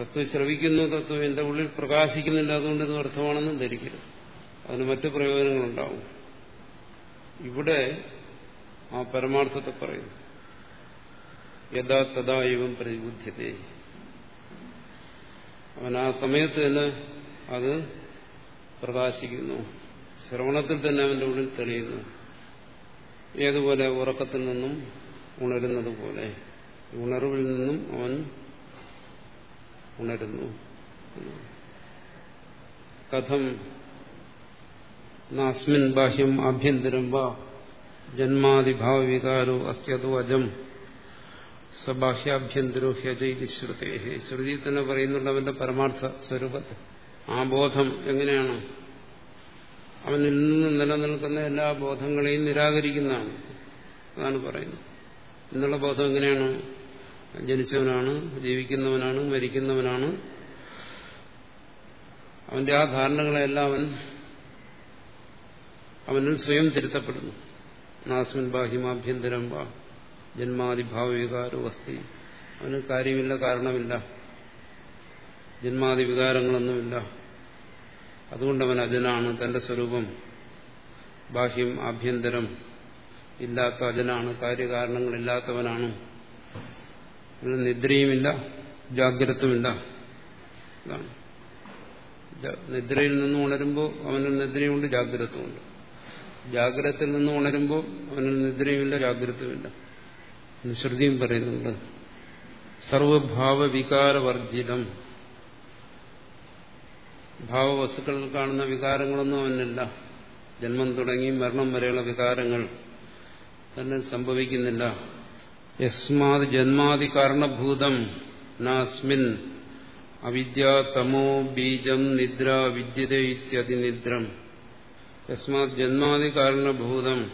തത്വം ശ്രവിക്കുന്നു തത്വം എന്റെ ഉള്ളിൽ പ്രകാശിക്കുന്നില്ല അതുകൊണ്ട് ഇത് അർത്ഥമാണെന്നും ധരിക്കരുത്. അതിന് മറ്റു പ്രയോജനങ്ങളുണ്ടാവും. ഇവിടെ ആ പരമാർത്ഥത്തെ പറയുന്നു. യഥാ തഥാ ഇവം പ്രതിബുദ്ധ്യത്തെ. അവൻ ആ സമയത്ത് തന്നെ അത് പ്രകാശിക്കുന്നു. ശ്രവണത്തിൽ തന്നെ അവന്റെ ഉള്ളിൽ തെളിയുന്നു. ഏതുപോലെ ഉറക്കത്തിൽ നിന്നും ഉണരുന്നത് പോലെ. ഉണർവിൽ നിന്നും അവൻ ഉണരുന്നു. കഥം നാസ്മിൻ ബാഹ്യം ആഭ്യന്തരം വാ. ജന്മാതിഭാവ വികാരോ അത്യതോ അജം സബാഹ്യാഭ്യന്തരോ ഹ്യജൈതി ശ്രുതേ ശ്രുതി തന്നെ പറയുന്നുണ്ട് അവന്റെ പരമാർത്ഥ സ്വരൂപത്തെ ആ ബോധം എങ്ങനെയാണ്? അവനിൽ നിന്ന് നിലനിൽക്കുന്ന എല്ലാ ബോധങ്ങളെയും നിരാകരിക്കുന്നതാണ്. അതാണ് പറയുന്നത്. എന്നുള്ള ബോധം എങ്ങനെയാണ്? ജനിച്ചവനാണ് ജീവിക്കുന്നവനാണ് മരിക്കുന്നവനാണ്. അവന്റെ ആ ധാരണകളെല്ലാം അവൻ അവനിൽ സ്വയം തിരുത്തപ്പെടുന്നു. നാസ്മിൻ ബാഹ്യമാഭ്യന്തരം വാ ജന്മാതിഭാവവികാരോ വസ്തി അവന് കാര്യമില്ല കാരണമില്ല. ജന്മാതി വികാരങ്ങളൊന്നുമില്ല. അതുകൊണ്ട് അവൻ അജനാണ് തന്റെ സ്വരൂപം. ബാഹ്യം ആഭ്യന്തരം ഇല്ലാത്ത അജനാണ് കാര്യകാരണങ്ങളില്ലാത്തവനാണ്. നിദ്രയുമില്ല ജാഗ്രതമില്ല ഇതാണ്. നിദ്രയിൽ നിന്ന് ഉണരുമ്പോൾ അവന് നിദ്രയുണ്ട് ജാഗ്രതമുണ്ട് ജാഗ്രതയിൽ നിന്ന് ഉണരുമ്പോൾ അവന് നിദ്രയുമില്ല ജാഗ്രതയുമില്ല. ശ്രുതിയും പറയുന്നുണ്ട്. സർവഭാവ വികാരവർജിതം ഭാവവസ്തുക്കളിൽ കാണുന്ന വികാരങ്ങളൊന്നും അവനില്ല. ജന്മം തുടങ്ങി മരണം വരെയുള്ള വികാരങ്ങൾ തന്നെ സംഭവിക്കുന്നില്ല. യസ്മാത് ജന്മാതി കാരണഭൂതം നാസ്മിൻ അവിദ്യ തമോ ബീജം നിദ്ര വിദ്യത ഇത്യതിനിദ്രം. യസ്മാത് ജന്മാതി കാരണഭൂതം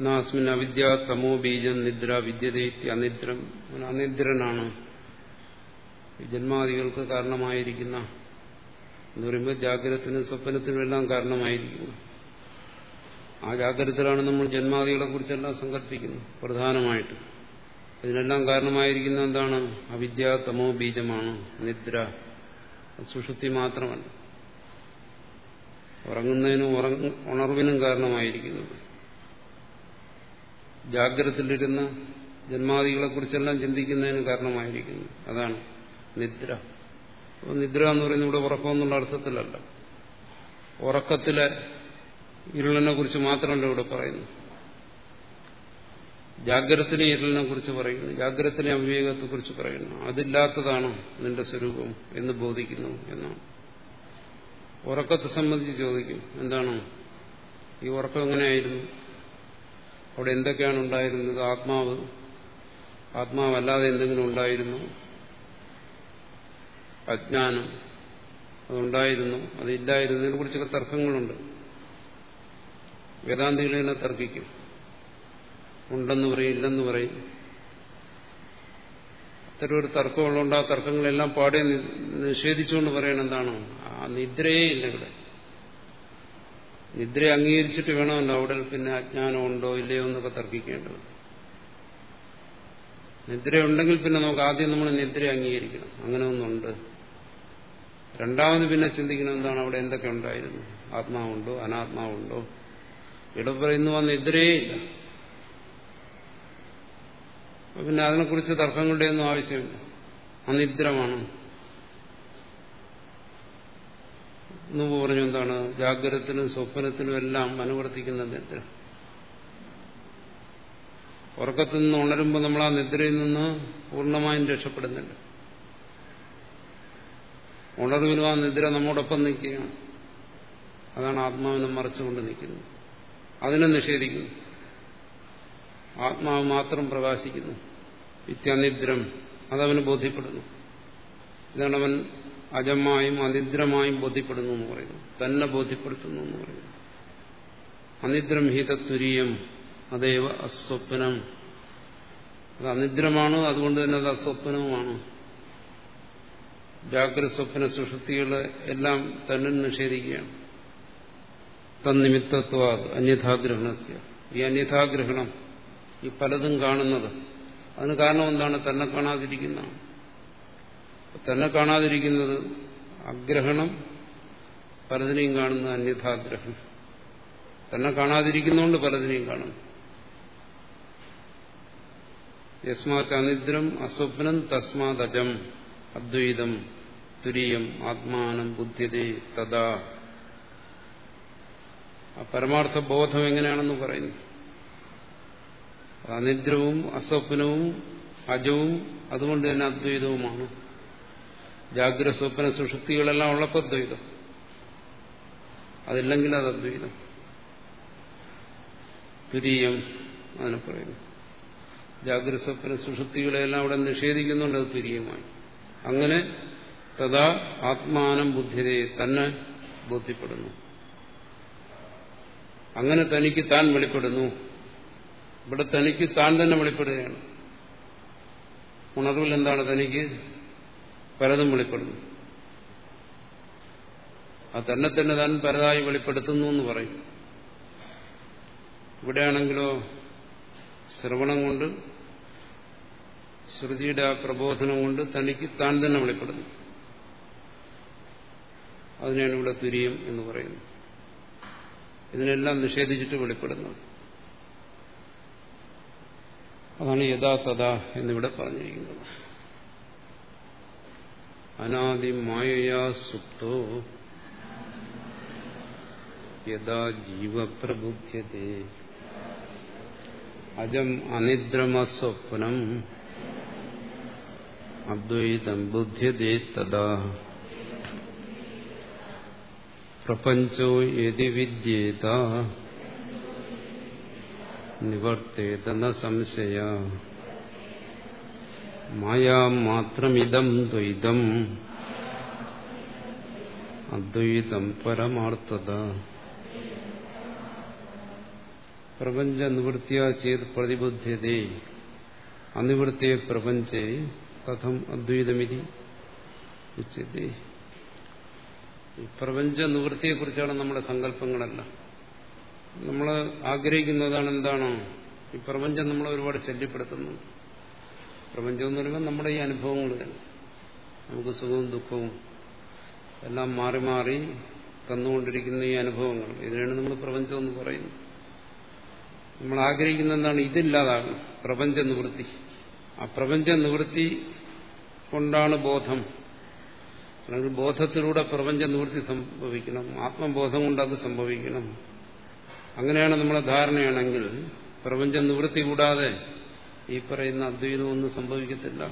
നാസ്മിൻ അവിദ്യ തമോ ബീജം നിദ്ര വിദ്യത അനിദ്രം അനിദ്രനാണ്. ജന്മാദികൾക്ക് കാരണമായിരിക്കുന്ന. എന്ന് പറയുമ്പോൾ ജാഗ്രതത്തിനും സ്വപ്നത്തിനും എല്ലാം കാരണമായിരിക്കുന്നു. ആ ജാഗ്രതത്തിലാണ് നമ്മൾ ജന്മാദികളെ കുറിച്ചെല്ലാം സങ്കല്പിക്കുന്നത്. പ്രധാനമായിട്ട്. ഇതിനെല്ലാം കാരണമായിരിക്കുന്ന എന്താണ്? അവിദ്യ തമോ ബീജമാണ് നിദ്ര. സുഷുതി മാത്രമല്ല. ഉറങ്ങുന്നതിനും ഉണർവിനും കാരണമായിരിക്കുന്നത്. ജാഗ്രതത്തിലിരുന്ന ജന്മാദികളെ കുറിച്ചെല്ലാം ചിന്തിക്കുന്നതിന് കാരണമായിരിക്കുന്നു അതാണ് നിദ്ര. നിദ്ര എന്ന് പറയുന്നത് ഇവിടെ ഉറക്കമെന്നുള്ള അർത്ഥത്തിലല്ല. ഉറക്കത്തിലെ ഇരുളിനെ കുറിച്ച് മാത്രമല്ല ഇവിടെ പറയുന്നു ജാഗ്രതത്തിലെ ഇരുളിനെ കുറിച്ച് പറയുന്നു ജാഗ്രതത്തിലെ അവിവേകത്തെ കുറിച്ച് പറയുന്നു. അതില്ലാത്തതാണ് നിന്റെ സ്വരൂപം എന്ന് ബോധിക്കുന്നു എന്നാണ്. ഉറക്കത്തെ സംബന്ധിച്ച് ചോദിക്കും എന്താണ്? ഈ ഉറക്കം എങ്ങനെയായിരുന്നു? അവിടെ എന്തൊക്കെയാണ് ഉണ്ടായിരുന്നത്? ആത്മാവ് ആത്മാവല്ലാതെ എന്തെങ്കിലും ഉണ്ടായിരുന്നു? അജ്ഞാനം അതുണ്ടായിരുന്നു അതില്ലായിരുന്നതിനെ കുറിച്ചൊക്കെ തർക്കങ്ങളുണ്ട്. വേദാന്തികളെ തർക്കിക്കും. ഉണ്ടെന്ന് പറയും ഇല്ലെന്ന് പറയും. അത്തരം ഒരു തർക്കമുള്ളതുകൊണ്ട് ആ തർക്കങ്ങളെല്ലാം പാടെ നിഷേധിച്ചുകൊണ്ട് പറയണം എന്താണ്. ആ നിദ്രയേ ഇല്ല ഇവിടെ. നിദ്ര അംഗീകരിച്ചിട്ട് വേണമല്ലോ അവിടെ പിന്നെ അജ്ഞാനം ഉണ്ടോ ഇല്ലയോ എന്നൊക്കെ തർക്കിക്കേണ്ടത്. നിദ്രയുണ്ടെങ്കിൽ പിന്നെ നമുക്ക് ആദ്യം നമ്മൾ നിദ്ര അംഗീകരിക്കണം. അങ്ങനെ ഒന്നുണ്ട്. രണ്ടാമത് പിന്നെ ചിന്തിക്കണം എന്താണ് അവിടെ എന്തൊക്കെ ഉണ്ടായിരുന്നു. ആത്മാവുണ്ടോ അനാത്മാവുണ്ടോ? ഇവിടെ പറയുന്നു ആ നിദ്രയേ ഇല്ല. പിന്നെ അതിനെക്കുറിച്ച് തർക്കങ്ങളുടെ ഒന്നും ആവശ്യമില്ല അനിദ്രമാണ് മുമ്പ് പറഞ്ഞു എന്താണ്? ജാഗ്രതത്തിനും സ്വപ്നത്തിനും എല്ലാം അനുവർത്തിക്കുന്ന നിദ്ര. ഉറക്കത്തിൽ നിന്ന് ഉണരുമ്പോൾ നമ്മൾ ആ നിദ്രയിൽ നിന്ന് പൂർണമായും രക്ഷപ്പെടുന്നില്ല. ഉണർവിനും ആ നിദ്ര നമ്മോടൊപ്പം നിൽക്കുകയാണ്. അതാണ് ആത്മാവിനെ മറച്ചുകൊണ്ട് നിൽക്കുന്നത്. അതിനെ നിഷേധിക്കുന്നു. ആത്മാവ് മാത്രം പ്രകാശിക്കുന്നു. വിത്യാനിദ്രം അതവന് ബോധ്യപ്പെടുന്നു. ഇതാണ് അവൻ അജമായും അനിദ്രമായും ബോധ്യപ്പെടുന്നു എന്ന് പറയുന്നു. തന്നെ ബോധ്യപ്പെടുത്തുന്നു എന്ന് പറയുന്നു. അനിദ്രം ഹിതത്വരീയം അതേവ അസ്വപ്നം. അത് അനിദ്രമാണ്? അതുകൊണ്ട് തന്നെ അത് അസ്വപ്നവുമാണ്. ജാഗ്രത സ്വപ്ന സുഷൃത്തികളെ എല്ലാം തന്നെ നിഷേധിക്കുകയാണ്. തന്നിമിത്തത്വ അന്യഥാഗ്രഹണസ്യ. ഈ അന്യഥാഗ്രഹണം ഈ പലതും കാണുന്നത്. അതിന് കാരണം എന്താണ്? തന്നെ കാണാതിരിക്കുന്ന തന്നെ കാണാതിരിക്കുന്നത് അഗ്രഹണം പലതിനെയും കാണുന്ന അന്യഥാഗ്രഹണം തന്നെ കാണാതിരിക്കുന്നതുകൊണ്ട് പലതിനെയും കാണുന്നു. യസ്മാത് അനിദ്രം അസ്വപ്നം തസ്മാതജം അദ്വൈതം തുരീയം ആത്മാനം ബുദ്ധ്യതേ തഥാ. ആ പരമാർത്ഥ ബോധം എങ്ങനെയാണെന്ന് പറയുന്നു. അനിദ്രവും അസ്വപ്നവും അജവും അതുകൊണ്ട് തന്നെ അദ്വൈതവുമാണ്. ജാഗ്ര സ്വപ്ന സുഷുപ്തികളെല്ലാം ഉള്ളപ്പോൾ ദ്വൈതം അതില്ലെങ്കിൽ അത് അദ്വൈതം. തുരീയം അതിനെ പറയുന്നു. ജാഗ്ര സ്വപ്ന സുഷുപ്തികളെല്ലാം അവിടെ നിഷേധിക്കുന്നുണ്ട് അത് തുരീയമായി അങ്ങനെ തഥാ ആത്മാനം ബുദ്ധിതയെ തന്നെ ബോധ്യപ്പെടുന്നു. അങ്ങനെ തനിക്ക് താൻ വെളിപ്പെടുന്നു. ഇവിടെ തനിക്ക് താൻ തന്നെ വെളിപ്പെടുകയാണ്. ഉണർവിൽ എന്താണ് തനിക്ക് പലതും വെളിപ്പെടുന്നു. ആ തന്നെ തന്നെ താൻ പലതായി വെളിപ്പെടുത്തുന്നു എന്ന് പറയും. ഇവിടെയാണെങ്കിലോ ശ്രവണം കൊണ്ട് ശ്രുതിയുടെ ആ പ്രബോധനം കൊണ്ട് തനിക്ക് താൻ തന്നെ വെളിപ്പെടുന്നു. അതിനാണ് ഇവിടെ തുര്യം എന്ന് പറയുന്നത്. ഇതിനെല്ലാം നിഷേധിച്ചിട്ട് വെളിപ്പെടുന്നത് അതാണ് യഥാ തഥാ എന്നിവിടെ പറഞ്ഞിരിക്കുന്നത്. അനാദി മായയാ സുപ്തോ. യഥാ ജീവപ്രബുദ്ധ്യത്തെ അജം അനിദ്രമസ്വപ്നം അദ്വൈതം ബുദ്ധ്യതേ തഥാ. പ്രപഞ്ചോ യതി വിദ്യേത. നിവർത്തേത ന സംശയ മായാമാത്രമിതം ദ്വൈതം അദ്വൈതം പരമാർത്ഥത പ്രപഞ്ച നിവൃത്തിയാ ചേത് പ്രതിബുദ്ധ്യതേ അനിവൃത്തിയെ പ്രപഞ്ചേ കഥം അദ്വൈതമിതി ഉച്ചതേ പ്രപഞ്ച നിവൃത്തിയെക്കുറിച്ചാണ് നമ്മുടെ സങ്കല്പങ്ങളെല്ലാം. നമ്മൾ ആഗ്രഹിക്കുന്നതാണ് എന്താണോ ഈ പ്രപഞ്ചം നമ്മളെ ഒരുപാട് ശല്യപ്പെടുത്തുന്നു. പ്രപഞ്ചം എന്ന് പറയുമ്പോൾ നമ്മുടെ ഈ അനുഭവങ്ങൾ തന്നെ. നമുക്ക് സുഖവും ദുഃഖവും എല്ലാം മാറി മാറി തന്നുകൊണ്ടിരിക്കുന്ന ഈ അനുഭവങ്ങൾ. ഇതിനാണ് നമ്മൾ പ്രപഞ്ചം എന്ന് പറയുന്നത്. നമ്മൾ ആഗ്രഹിക്കുന്ന എന്താണ് ഇതില്ലാതാകണം പ്രപഞ്ച നിവൃത്തി. ആ പ്രപഞ്ച നിവൃത്തി കൊണ്ടാണ് ബോധം. അല്ലെങ്കിൽ ബോധത്തിലൂടെ പ്രപഞ്ച നിവൃത്തി സംഭവിക്കണം. ആത്മബോധം കൊണ്ട് അത് സംഭവിക്കണം. അങ്ങനെയാണ് നമ്മളെ ധാരണയാണെങ്കിൽ പ്രപഞ്ച നിവൃത്തി കൂടാതെ ഈ പറയുന്ന അദ്വൈതം ഒന്നും സംഭവിക്കത്തില്ല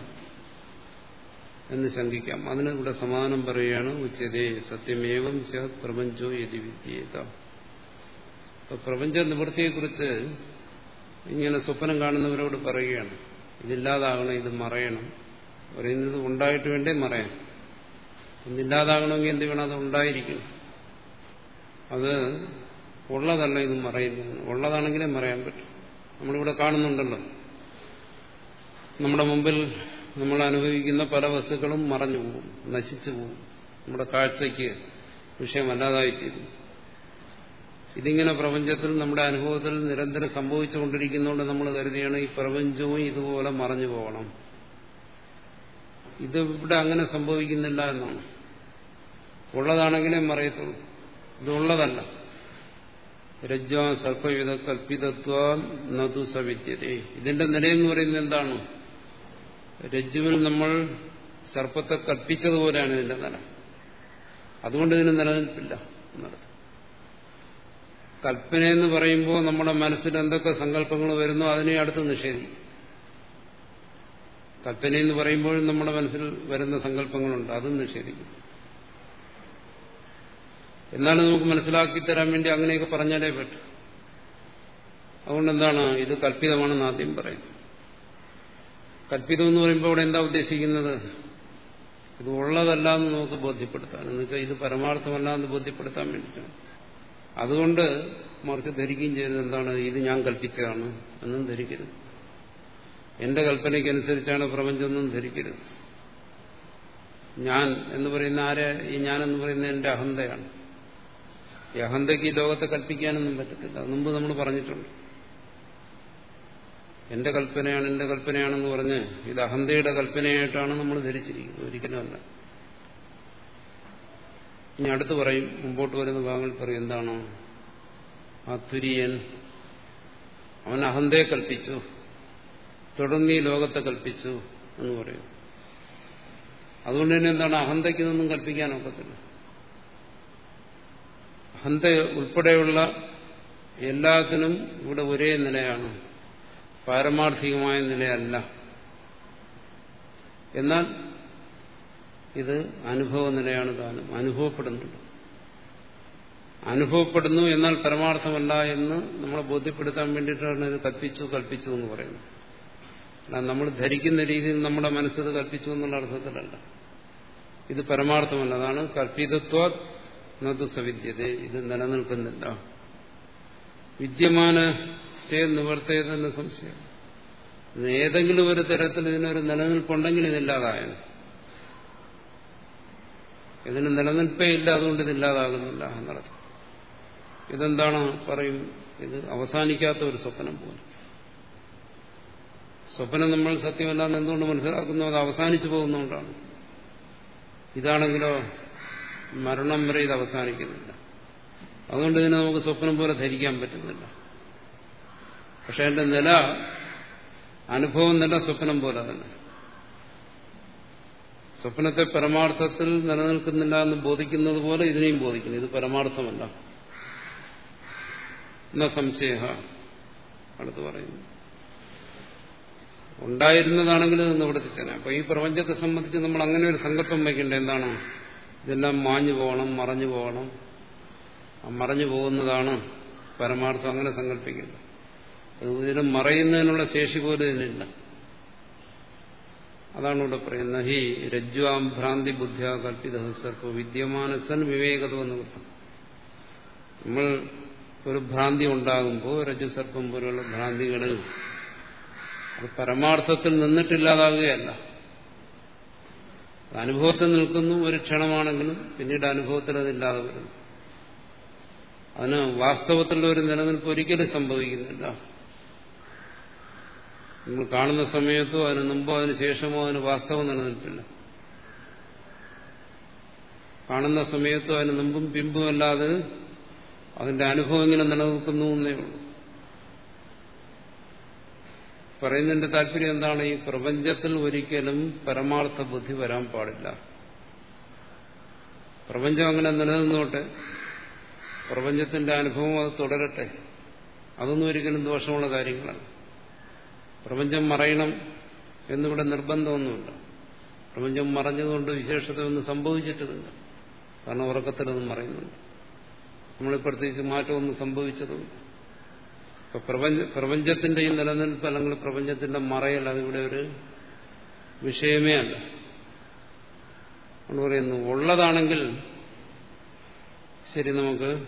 എന്ന് ശങ്കിക്കാം. അതിന് ഇവിടെ സമാനം പറയുകയാണ് ഉച്ചതേ സത്യമേവം പ്രപഞ്ചോ യതി വിദ്യേത. പ്രപഞ്ച നിവൃത്തിയെക്കുറിച്ച് ഇങ്ങനെ സ്വപ്നം കാണുന്നവരോട് പറയുകയാണ്. ഇതില്ലാതാകണം ഇത് മറയണം. പറയുന്നത് ഉണ്ടായിട്ട് വേണ്ടേ മറയാം ഒന്നില്ലാതാകണമെങ്കിൽ എന്ത് വേണം? അത് ഉണ്ടായിരിക്കണം. അത് ഉള്ളതല്ല ഇത് മറയുന്നത് ഉള്ളതാണെങ്കിലേ മറയാൻ പറ്റും. നമ്മളിവിടെ കാണുന്നുണ്ടല്ലോ. നമ്മുടെ മുമ്പിൽ നമ്മൾ അനുഭവിക്കുന്ന പല വസ്തുക്കളും മറഞ്ഞു പോകും നശിച്ചു പോകും. നമ്മുടെ കാഴ്ചയ്ക്ക് വിഷയമല്ലാതായിത്തീരും ഇതിങ്ങനെ പ്രപഞ്ചത്തിൽ നമ്മുടെ അനുഭവത്തിൽ നിരന്തരം സംഭവിച്ചുകൊണ്ടിരിക്കുന്നതുകൊണ്ട് നമ്മൾ കരുതിയാണ് ഈ പ്രപഞ്ചവും ഇതുപോലെ മറഞ്ഞു പോകണം. ഇത് ഇവിടെ അങ്ങനെ സംഭവിക്കുന്നില്ല എന്നാണ്. ഉള്ളതാണെങ്കിലേ മറയത്തുള്ളൂ. ഇതുള്ളതല്ല രജ്ജ സർപ്പവിധ കൽപ്പിതത്വാൻ നതു സവിദ്യത. ഇതിന്റെ നിലയെന്ന് പറയുന്നത് എന്താണ്? രജ്ജുവിൽ നമ്മൾ സർപ്പത്തെ കൽപ്പിച്ചതുപോലെയാണ് ഇതിന്റെ നില. അതുകൊണ്ട് ഇതിന് നിലനിൽപ്പില്ല എന്നർത്ഥം. കൽപ്പന എന്ന് പറയുമ്പോൾ നമ്മുടെ മനസ്സിൽ എന്തൊക്കെ സങ്കല്പങ്ങൾ വരുന്നോ അതിനെ അടുത്ത് നിഷേധിക്കും. കൽപ്പന എന്ന് പറയുമ്പോഴും നമ്മുടെ മനസ്സിൽ വരുന്ന സങ്കല്പങ്ങളുണ്ട് അതും നിഷേധിക്കും. എന്നാലും നമുക്ക് മനസ്സിലാക്കി തരാൻ വേണ്ടി അങ്ങനെയൊക്കെ പറഞ്ഞാലേ പറ്റൂ. അതുകൊണ്ട് എന്താണ് ഇത് കല്പിതമാണെന്ന് ആദ്യം പറയും കല്പിതം എന്ന് പറയുമ്പോൾ അവിടെ എന്താ ഉദ്ദേശിക്കുന്നത്? ഇത് ഉള്ളതല്ല എന്ന് നമുക്ക് ബോധ്യപ്പെടുത്താൻ. എന്ന് വെച്ചാൽ ഇത് പരമാർത്ഥമല്ല എന്ന് ബോധ്യപ്പെടുത്താൻ വേണ്ടിയിട്ടാണ്. അതുകൊണ്ട് മറിച്ച് ധരിക്കുകയും ചെയ്തത് എന്താണ്? ഇത് ഞാൻ കൽപ്പിച്ചതാണ് എന്നും ധരിക്കരുത്. എന്റെ കൽപ്പനയ്ക്കനുസരിച്ചാണ് പ്രപഞ്ചമെന്നും ധരിക്കരുത്. ഞാൻ എന്ന് പറയുന്ന ആരെ? ഈ ഞാൻ എന്ന് പറയുന്ന എന്റെ അഹന്തയാണ്. ഈ അഹന്തയ്ക്ക് ഈ ലോകത്തെ കൽപ്പിക്കാനൊന്നും പറ്റത്തില്ല. മുമ്പ് നമ്മൾ പറഞ്ഞിട്ടുണ്ട്. എന്റെ കൽപ്പനയാണ് എന്റെ കൽപ്പനയാണെന്ന് പറഞ്ഞ് ഇത് അഹന്തയുടെ കൽപ്പനയായിട്ടാണ് നമ്മൾ ധരിച്ചിരിക്കുന്നത്. ഒരിക്കലുമല്ല ഇനി അടുത്ത് പറയും മുമ്പോട്ട് വരുന്ന ഭാഗങ്ങൾ പറയും എന്താണോ? ആ തുര്യൻ അവൻ അഹന്തയെ കൽപ്പിച്ചു. തുടർന്ന് ഈ ലോകത്തെ കൽപ്പിച്ചു എന്ന് പറയും. അതുകൊണ്ട് തന്നെ എന്താണ്? അഹന്തയ്ക്ക് ഇതൊന്നും കൽപ്പിക്കാനൊക്കത്തില്ല അഹന്ത ഉൾപ്പെടെയുള്ള എല്ലാത്തിനും ഇവിടെ ഒരേ നിലയാണ്. പാരമാർത്ഥികമായ നിലയല്ല. എന്നാൽ ഇത് അനുഭവ നിലയാണ് താനും. അനുഭവപ്പെടുന്നുണ്ട്. അനുഭവപ്പെടുന്നു എന്നാൽ പരമാർത്ഥമല്ല എന്ന് നമ്മളെ ബോധ്യപ്പെടുത്താൻ വേണ്ടിയിട്ടാണ് ഇത് കൽപ്പിച്ചു കൽപ്പിച്ചു എന്ന് പറയുന്നത്. അല്ല നമ്മൾ ധരിക്കുന്ന രീതിയിൽ നമ്മുടെ മനസ്സിൽ കൽപ്പിച്ചു എന്നുള്ള അർത്ഥത്തിലല്ല. ഇത് പരമാർത്ഥമല്ല. അതാണ് കൽപ്പിതത്വ നതു സവിദ്യത ഇത് നിലനിൽക്കുന്നില്ല. വിദ്യമാന സ്റ്റേ നിവർത്തേതെന്ന സംശയം. ഏതെങ്കിലും ഒരു തരത്തിൽ ഇതിനൊരു നിലനിൽപ്പുണ്ടെങ്കിൽ ഇതില്ലാതായ ഇതിന് നിലനിൽപ്പേ ഇല്ല അതുകൊണ്ട് ഇതില്ലാതാകുന്നില്ല എന്നർത്ഥം ഇതെന്താണ് പറയും? ഇത് അവസാനിക്കാത്ത ഒരു സ്വപ്നം പോലെ. സ്വപ്നം നമ്മൾ സത്യമല്ലാന്ന് എന്തുകൊണ്ട് മനസ്സിലാക്കുന്നു? അത് അവസാനിച്ചു പോകുന്നതുകൊണ്ടാണ്. ഇതാണെങ്കിലോ മരണം വരെ ഇത് അവസാനിക്കുന്നില്ല. അതുകൊണ്ട് ഇതിനെ നമുക്ക് സ്വപ്നം പോലെ ധരിക്കാൻ പറ്റുന്നില്ല. പക്ഷെ അതിന്റെ നില അനുഭവം നില സ്വപ്നം പോലെ തന്നെ. സ്വപ്നത്തെ പരമാർത്ഥത്തിൽ നിലനിൽക്കുന്നില്ല എന്ന് ബോധിക്കുന്നത് പോലെ ഇതിനെയും ബോധിക്കുന്നു. ഇത് പരമാർത്ഥമല്ല. എന്ന സംശയ അടുത്ത് പറയുന്നു. ഉണ്ടായിരുന്നതാണെങ്കിൽ ഇത് നിവർത്തിച്ചേനെ. അപ്പൊ ഈ പ്രപഞ്ചത്തെ സംബന്ധിച്ച് നമ്മൾ അങ്ങനെ ഒരു സങ്കല്പം വയ്ക്കേണ്ട എന്താണ്? ഇതെല്ലാം മാഞ്ഞു പോകണം മറഞ്ഞു പോകണം. മറഞ്ഞു പോകുന്നതാണ് പരമാർത്ഥം അങ്ങനെ സങ്കല്പിക്കുന്നത്. ഇതിന് മറയുന്നതിനുള്ള ശേഷി പോലും ഇതിനില്ല. അതാണ് ഇവിടെ പറയുന്നത്. ഹി രജ്വാഭ്രാന്തി ബുദ്ധ്യ കൽപ്പിത സർപ്പ വിദ്യമാനസൻ വിവേകത എന്ന് കിട്ടും നമ്മൾ ഒരു ഭ്രാന്തി ഉണ്ടാകുമ്പോൾ രജ്ജുസർപ്പം പോലുള്ള ഭ്രാന്തികൾ അത് പരമാർത്ഥത്തിൽ നിന്നിട്ടില്ലാതാകുകയല്ല അനുഭവത്തിൽ നിൽക്കുന്നു ഒരു ക്ഷണമാണെങ്കിലും പിന്നീട് അനുഭവത്തിൽ അതില്ലാതെ വരുന്നു. അതിന് വാസ്തവത്തിലുള്ള ഒരു നിലനിൽപ്പ് ഒരിക്കലും സംഭവിക്കുന്നില്ല. നിങ്ങൾ കാണുന്ന സമയത്തോ അതിന് മുമ്പോ അതിന് ശേഷമോ അതിന് വാസ്തവം നിലനിൽപ്പില്ല. കാണുന്ന സമയത്തോ അതിന് മുമ്പും പിമ്പുമല്ലാതെ അതിന്റെ അനുഭവം ഇങ്ങനെ നിലനിൽക്കുന്നു എന്നേ ഉള്ളൂ. പറയുന്നതിന്റെ താല്പര്യം എന്താണ്? ഈ പ്രപഞ്ചത്തിൽ ഒരിക്കലും പരമാർത്ഥ ബുദ്ധി വരാൻ പാടില്ല. പ്രപഞ്ചം അങ്ങനെ നിലനിന്നോട്ടെ. പ്രപഞ്ചത്തിന്റെ അനുഭവം അത് തുടരട്ടെ. അതൊന്നും ഒരിക്കലും ദോഷമുള്ള കാര്യങ്ങളാണ് പ്രപഞ്ചം മറയണം എന്നിവിടെ നിർബന്ധമൊന്നുമില്ല. പ്രപഞ്ചം മറഞ്ഞതുകൊണ്ട് വിശേഷത ഒന്നും സംഭവിച്ചിട്ടില്ല. കാരണം ഉറക്കത്തിലൊന്നും മറയുന്നുണ്ട് നമ്മൾ മാറ്റമൊന്നും സംഭവിച്ചതുമില്ല. ഇപ്പൊ പ്രപഞ്ച പ്രപഞ്ചത്തിന്റെ ഈ നിലനിൽപ്പ് അല്ലെങ്കിൽ പ്രപഞ്ചത്തിന്റെ മറയൽ അതിവിടെ ഒരു വിഷയമേ അല്ല. പറയുന്നു ഉള്ളതാണെങ്കിൽ ശരി നമുക്ക്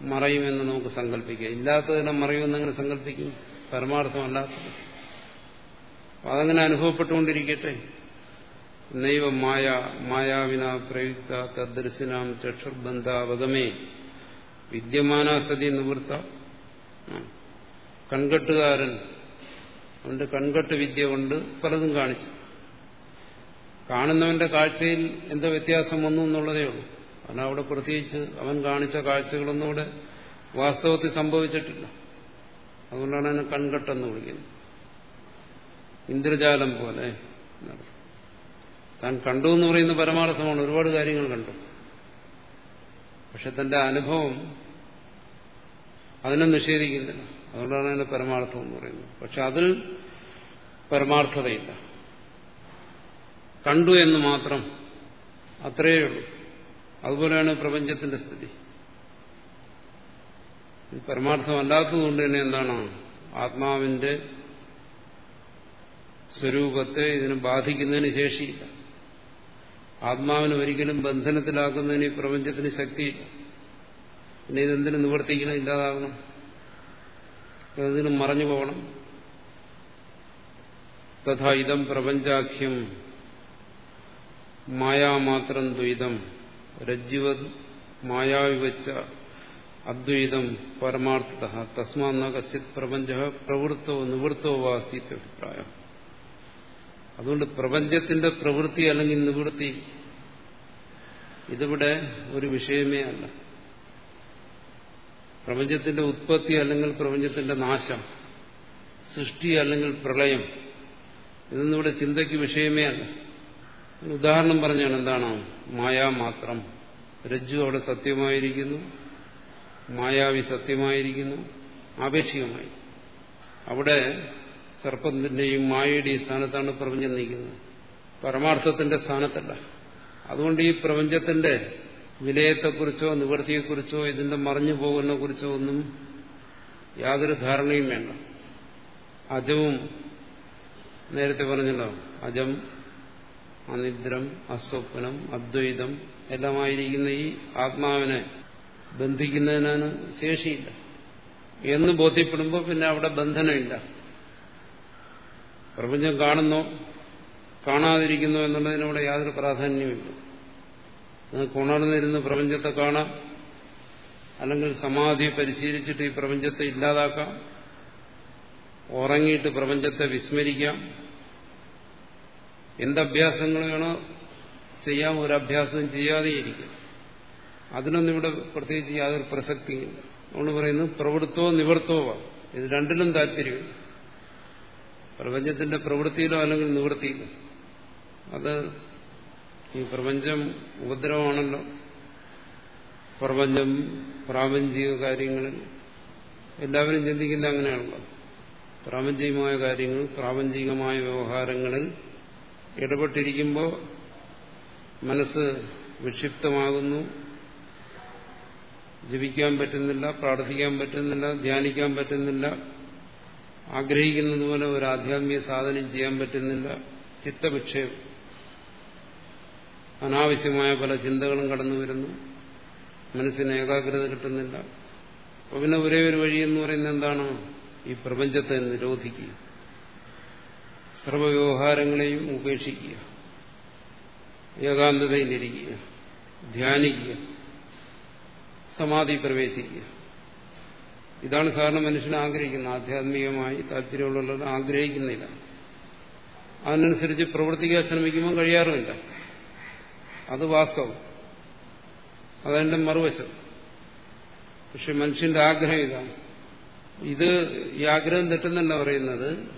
മറയുമെന്ന് നമുക്ക് സങ്കല്പിക്കാം. ഇല്ലാത്തതിനെ മറയുമെന്ന് അങ്ങനെ സങ്കല്പിക്കും? പരമാർത്ഥമല്ലാത്തത്. അതങ്ങനെ അനുഭവപ്പെട്ടുകൊണ്ടിരിക്കട്ടെ. നൈവ മായ മായാവിന പ്രയുക്ത തദ്ദർശനാം ചക്ഷുർബന്ധാവഗമേ. വിദ്യമാന സതി നിവൃത്ത. കൺകെട്ടുകാരൻ അവന്റെ കൺകെട്ട് വിദ്യ കൊണ്ട് പലതും കാണിച്ചു. കാണുന്നവന്റെ കാഴ്ചയിൽ എന്തോ വ്യത്യാസം വന്നു എന്നുള്ളതേ ഉള്ളൂ. അവൻ അവിടെ പ്രത്യേകിച്ച് അവൻ കാണിച്ച കാഴ്ചകളൊന്നും ഇവിടെ വാസ്തവത്തിൽ സംഭവിച്ചിട്ടില്ല. അതുകൊണ്ടാണ് അതിനെ കൺകെട്ടെന്ന് വിളിക്കുന്നത്. ഇന്ദ്രജാലം പോലെ താൻ കണ്ടു എന്ന് പറയുന്ന പരമാർത്ഥമാണ്. ഒരുപാട് കാര്യങ്ങൾ കണ്ടു. പക്ഷെ തന്റെ അനുഭവം അതിനെ നിഷേധിക്കുന്നില്ല. അതുകൊണ്ടാണ് അതിന്റെ പരമാർത്ഥം എന്ന് പറയുന്നത്. പക്ഷെ അതിൽ പരമാർത്ഥതയില്ല. കണ്ടു എന്ന് മാത്രം അത്രയേ ഉള്ളൂ. അതുപോലെയാണ് പ്രപഞ്ചത്തിന്റെ സ്ഥിതി. പരമാർത്ഥമല്ലാത്തതുകൊണ്ട് തന്നെ എന്താണ്? ആത്മാവിന്റെ സ്വരൂപത്തെ ഇതിന് ബാധിക്കുന്നതിന് ശേഷിയില്ല. ആത്മാവിനെ ഒരിക്കലും ബന്ധനത്തിലാക്കുന്നതിന് ഈ പ്രപഞ്ചത്തിന് ശക്തിയില്ല. പിന്നെ ഇതെന്തിനു നിവർത്തിക്കണം ഇല്ലാതാകണം? ഇതിന് മറഞ്ഞു പോകണം. തഥാ ഇതം പ്രപഞ്ചാഖ്യം. മായാമാത്രം ദ്വൈതം. രജ്ജുവത് മായാവിവച്ച അദ്വൈതം പരമാർത്ഥത. തസ്മാ കശ്ചിത് പ്രപഞ്ച പ്രവൃത്തോ നിവൃത്തോ വാസീത് അഭിപ്രായം. അതുകൊണ്ട് പ്രപഞ്ചത്തിന്റെ പ്രവൃത്തി അല്ലെങ്കിൽ നിവൃത്തി ഇതിവിടെ ഒരു വിഷയമേ അല്ല. പ്രപഞ്ചത്തിന്റെ ഉത്പത്തി അല്ലെങ്കിൽ പ്രപഞ്ചത്തിന്റെ നാശം സൃഷ്ടി അല്ലെങ്കിൽ പ്രളയം ഇതൊന്നും ഇവിടെ ചിന്തയ്ക്ക് വിഷയമേ അല്ല. ഉദാഹരണം പറഞ്ഞാണ് എന്താണ്? മായ മാത്രം. രജ്ജു അവിടെ സത്യമായിരിക്കുന്നു. മായാവി സത്യമായിരിക്കുന്നു. ആപേക്ഷികമായി. അവിടെ സർപ്പത്തിന്റെയും മായയുടെയും സ്ഥാനത്താണ് പ്രപഞ്ചം നീക്കുന്നത് പരമാർത്ഥത്തിന്റെ സ്ഥാനത്തല്ല. അതുകൊണ്ട് ഈ പ്രപഞ്ചത്തിന്റെ വിലയത്തെക്കുറിച്ചോ നിവൃത്തിയെക്കുറിച്ചോ ഇതിന്റെ മറിഞ്ഞു പോകുന്ന കുറിച്ചോ ഒന്നും യാതൊരു ധാരണയും വേണ്ട. അജവും നേരത്തെ പറഞ്ഞല്ലോ അജം അനിദ്രം അസ്വപ്നം അദ്വൈതം എല്ലാമായിരിക്കുന്ന ഈ ആത്മാവിനെ ബന്ധിക്കുന്നതിനാണ് ശേഷിയില്ല. എന്ന് ബോധ്യപ്പെടുമ്പോൾ പിന്നെ അവിടെ ബന്ധനമില്ല. പ്രപഞ്ചം കാണുന്നു കാണാതിരിക്കുന്നു എന്നുള്ളതിനവിടെ യാതൊരു പ്രാധാന്യമില്ല നിങ്ങൾക്ക് ഉണർന്നിരുന്ന് പ്രപഞ്ചത്തെ കാണാം. അല്ലെങ്കിൽ സമാധി പരിശീലിച്ചിട്ട് ഈ പ്രപഞ്ചത്തെ ഇല്ലാതാക്കാം. ഉറങ്ങിയിട്ട് പ്രപഞ്ചത്തെ വിസ്മരിക്കാം. എന്തഭ്യാസങ്ങൾ വേണോ ചെയ്യാം ഒരു അഭ്യാസം ചെയ്യാതെ ഇരിക്കും അതിനൊന്നും ഇവിടെ പ്രത്യേകിച്ച് യാതൊരു പ്രസക്തിയില്ല. നമ്മൾ പറയുന്നു പ്രവൃത്തോ നിവൃത്തവോ ഇത് രണ്ടിലും താല്പര്യമില്ല. പ്രപഞ്ചത്തിന്റെ പ്രവൃത്തിയിലോ അല്ലെങ്കിൽ നിവൃത്തിയിലോ. അത് ഈ പ്രപഞ്ചം ഉപദ്രവമാണല്ലോ. പ്രപഞ്ചം പ്രാപഞ്ചിക കാര്യങ്ങളിൽ എല്ലാവരും ചിന്തിക്കുന്ന അങ്ങനെയാണല്ലോ. പ്രാപഞ്ചികമായ കാര്യങ്ങൾ പ്രാപഞ്ചികമായ വ്യവഹാരങ്ങളിൽ ഇടപെട്ടിരിക്കുമ്പോൾ മനസ്സ് വിക്ഷിപ്തമാകുന്നു. ജപിക്കാൻ പറ്റുന്നില്ല പ്രാർത്ഥിക്കാൻ പറ്റുന്നില്ല ധ്യാനിക്കാൻ പറ്റുന്നില്ല ആഗ്രഹിക്കുന്നതുപോലെ ഒരു ആധ്യാത്മിക സാധനം ചെയ്യാൻ പറ്റുന്നില്ല ചിത്തവിക്ഷേപം. അനാവശ്യമായ പല ചിന്തകളും കടന്നു വരുന്നു. മനസ്സിന് ഏകാഗ്രത കിട്ടുന്നില്ല. അപ്പൊ പിന്നെ ഒരേ ഒരു വഴി എന്ന് പറയുന്നത് എന്താണ്? ഈ പ്രപഞ്ചത്തെ നിരോധിക്കുക. സർവവ്യവഹാരങ്ങളെയും ഉപേക്ഷിക്കുക. ഏകാന്തതയിലിരിക്കുക ധ്യാനിക്കുക. സമാധി പ്രവേശിക്കുക. ഇതാണ് സാധാരണ മനുഷ്യൻ ആഗ്രഹിക്കുന്നത്. ആധ്യാത്മികമായി താല്പര്യമുള്ളവർ ആഗ്രഹിക്കുന്നില്ല. അതിനനുസരിച്ച് പ്രവർത്തിക്കാൻ ശ്രമിക്കുമ്പോൾ കഴിയാറുമില്ല. അത് വാസ്തവം. അതെന്റെ മറുവശം. പക്ഷെ മനുഷ്യന്റെ ആഗ്രഹം ഇതാണ്. ഇത് ഈ ആഗ്രഹം തെറ്റെന്നല്ല പറയുന്നത്.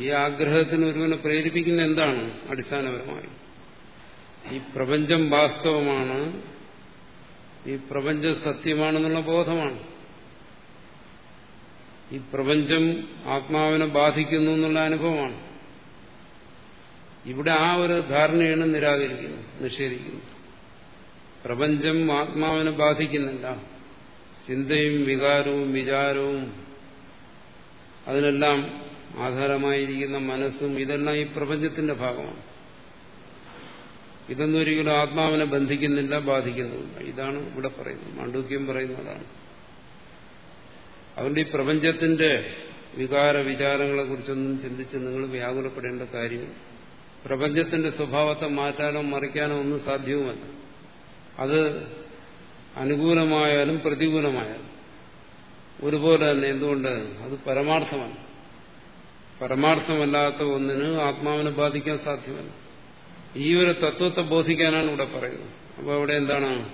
ഈ ആഗ്രഹത്തിന് ഒരുവനെ പ്രേരിപ്പിക്കുന്ന എന്താണ്? അടിസ്ഥാനപരമായി. ഈ പ്രപഞ്ചം വാസ്തവമാണ്. ഈ പ്രപഞ്ചം സത്യമാണെന്നുള്ള ബോധമാണ്. ഈ പ്രപഞ്ചം ആത്മാവിനെ ബാധിക്കുന്നു എന്നുള്ള അനുഭവമാണ്. ഇവിടെ ആ ഒരു ധാരണയാണ് നിരാകരിക്കുന്നത് നിഷേധിക്കുന്നത്. പ്രപഞ്ചം ആത്മാവിനെ ബാധിക്കുന്നില്ല. ചിന്തയും വികാരവും വിചാരവും അതിനെല്ലാം ആധാരമായിരിക്കുന്ന മനസ്സും ഇതെല്ലാം ഈ പ്രപഞ്ചത്തിന്റെ ഭാഗമാണ്. ഇതൊന്നും ഒരിക്കലും ആത്മാവിനെ ബന്ധിക്കുന്നില്ല ബാധിക്കുന്നില്ല ഇതാണ് ഇവിടെ പറയുന്നത്. മാണ്ഡൂക്യം പറയുന്നതാണ്. അതുകൊണ്ട് ഈ പ്രപഞ്ചത്തിന്റെ വികാര വിചാരങ്ങളെ കുറിച്ചൊന്നും ചിന്തിച്ച് നിങ്ങൾ വ്യാകുലപ്പെടേണ്ട കാര്യം പ്രപഞ്ചത്തിന്റെ സ്വഭാവത്തെ മാറ്റാനോ മറിക്കാനോ ഒന്നും സാധ്യവുമല്ല. അത് അനുകൂലമായാലും പ്രതികൂലമായാലും. ഒരുപോലെ തന്നെ എന്തുകൊണ്ട്? അത് പരമാർത്ഥമല്ല. പരമാർത്ഥമല്ലാത്ത ഒന്നിന് ആത്മാവിനെ ബാധിക്കാൻ സാധ്യമല്ല. ഈ ഒരു തത്വത്തെ ബോധിക്കാനാണ് ഇവിടെ പറയുന്നത്. അപ്പോൾ അവിടെ എന്താണ്?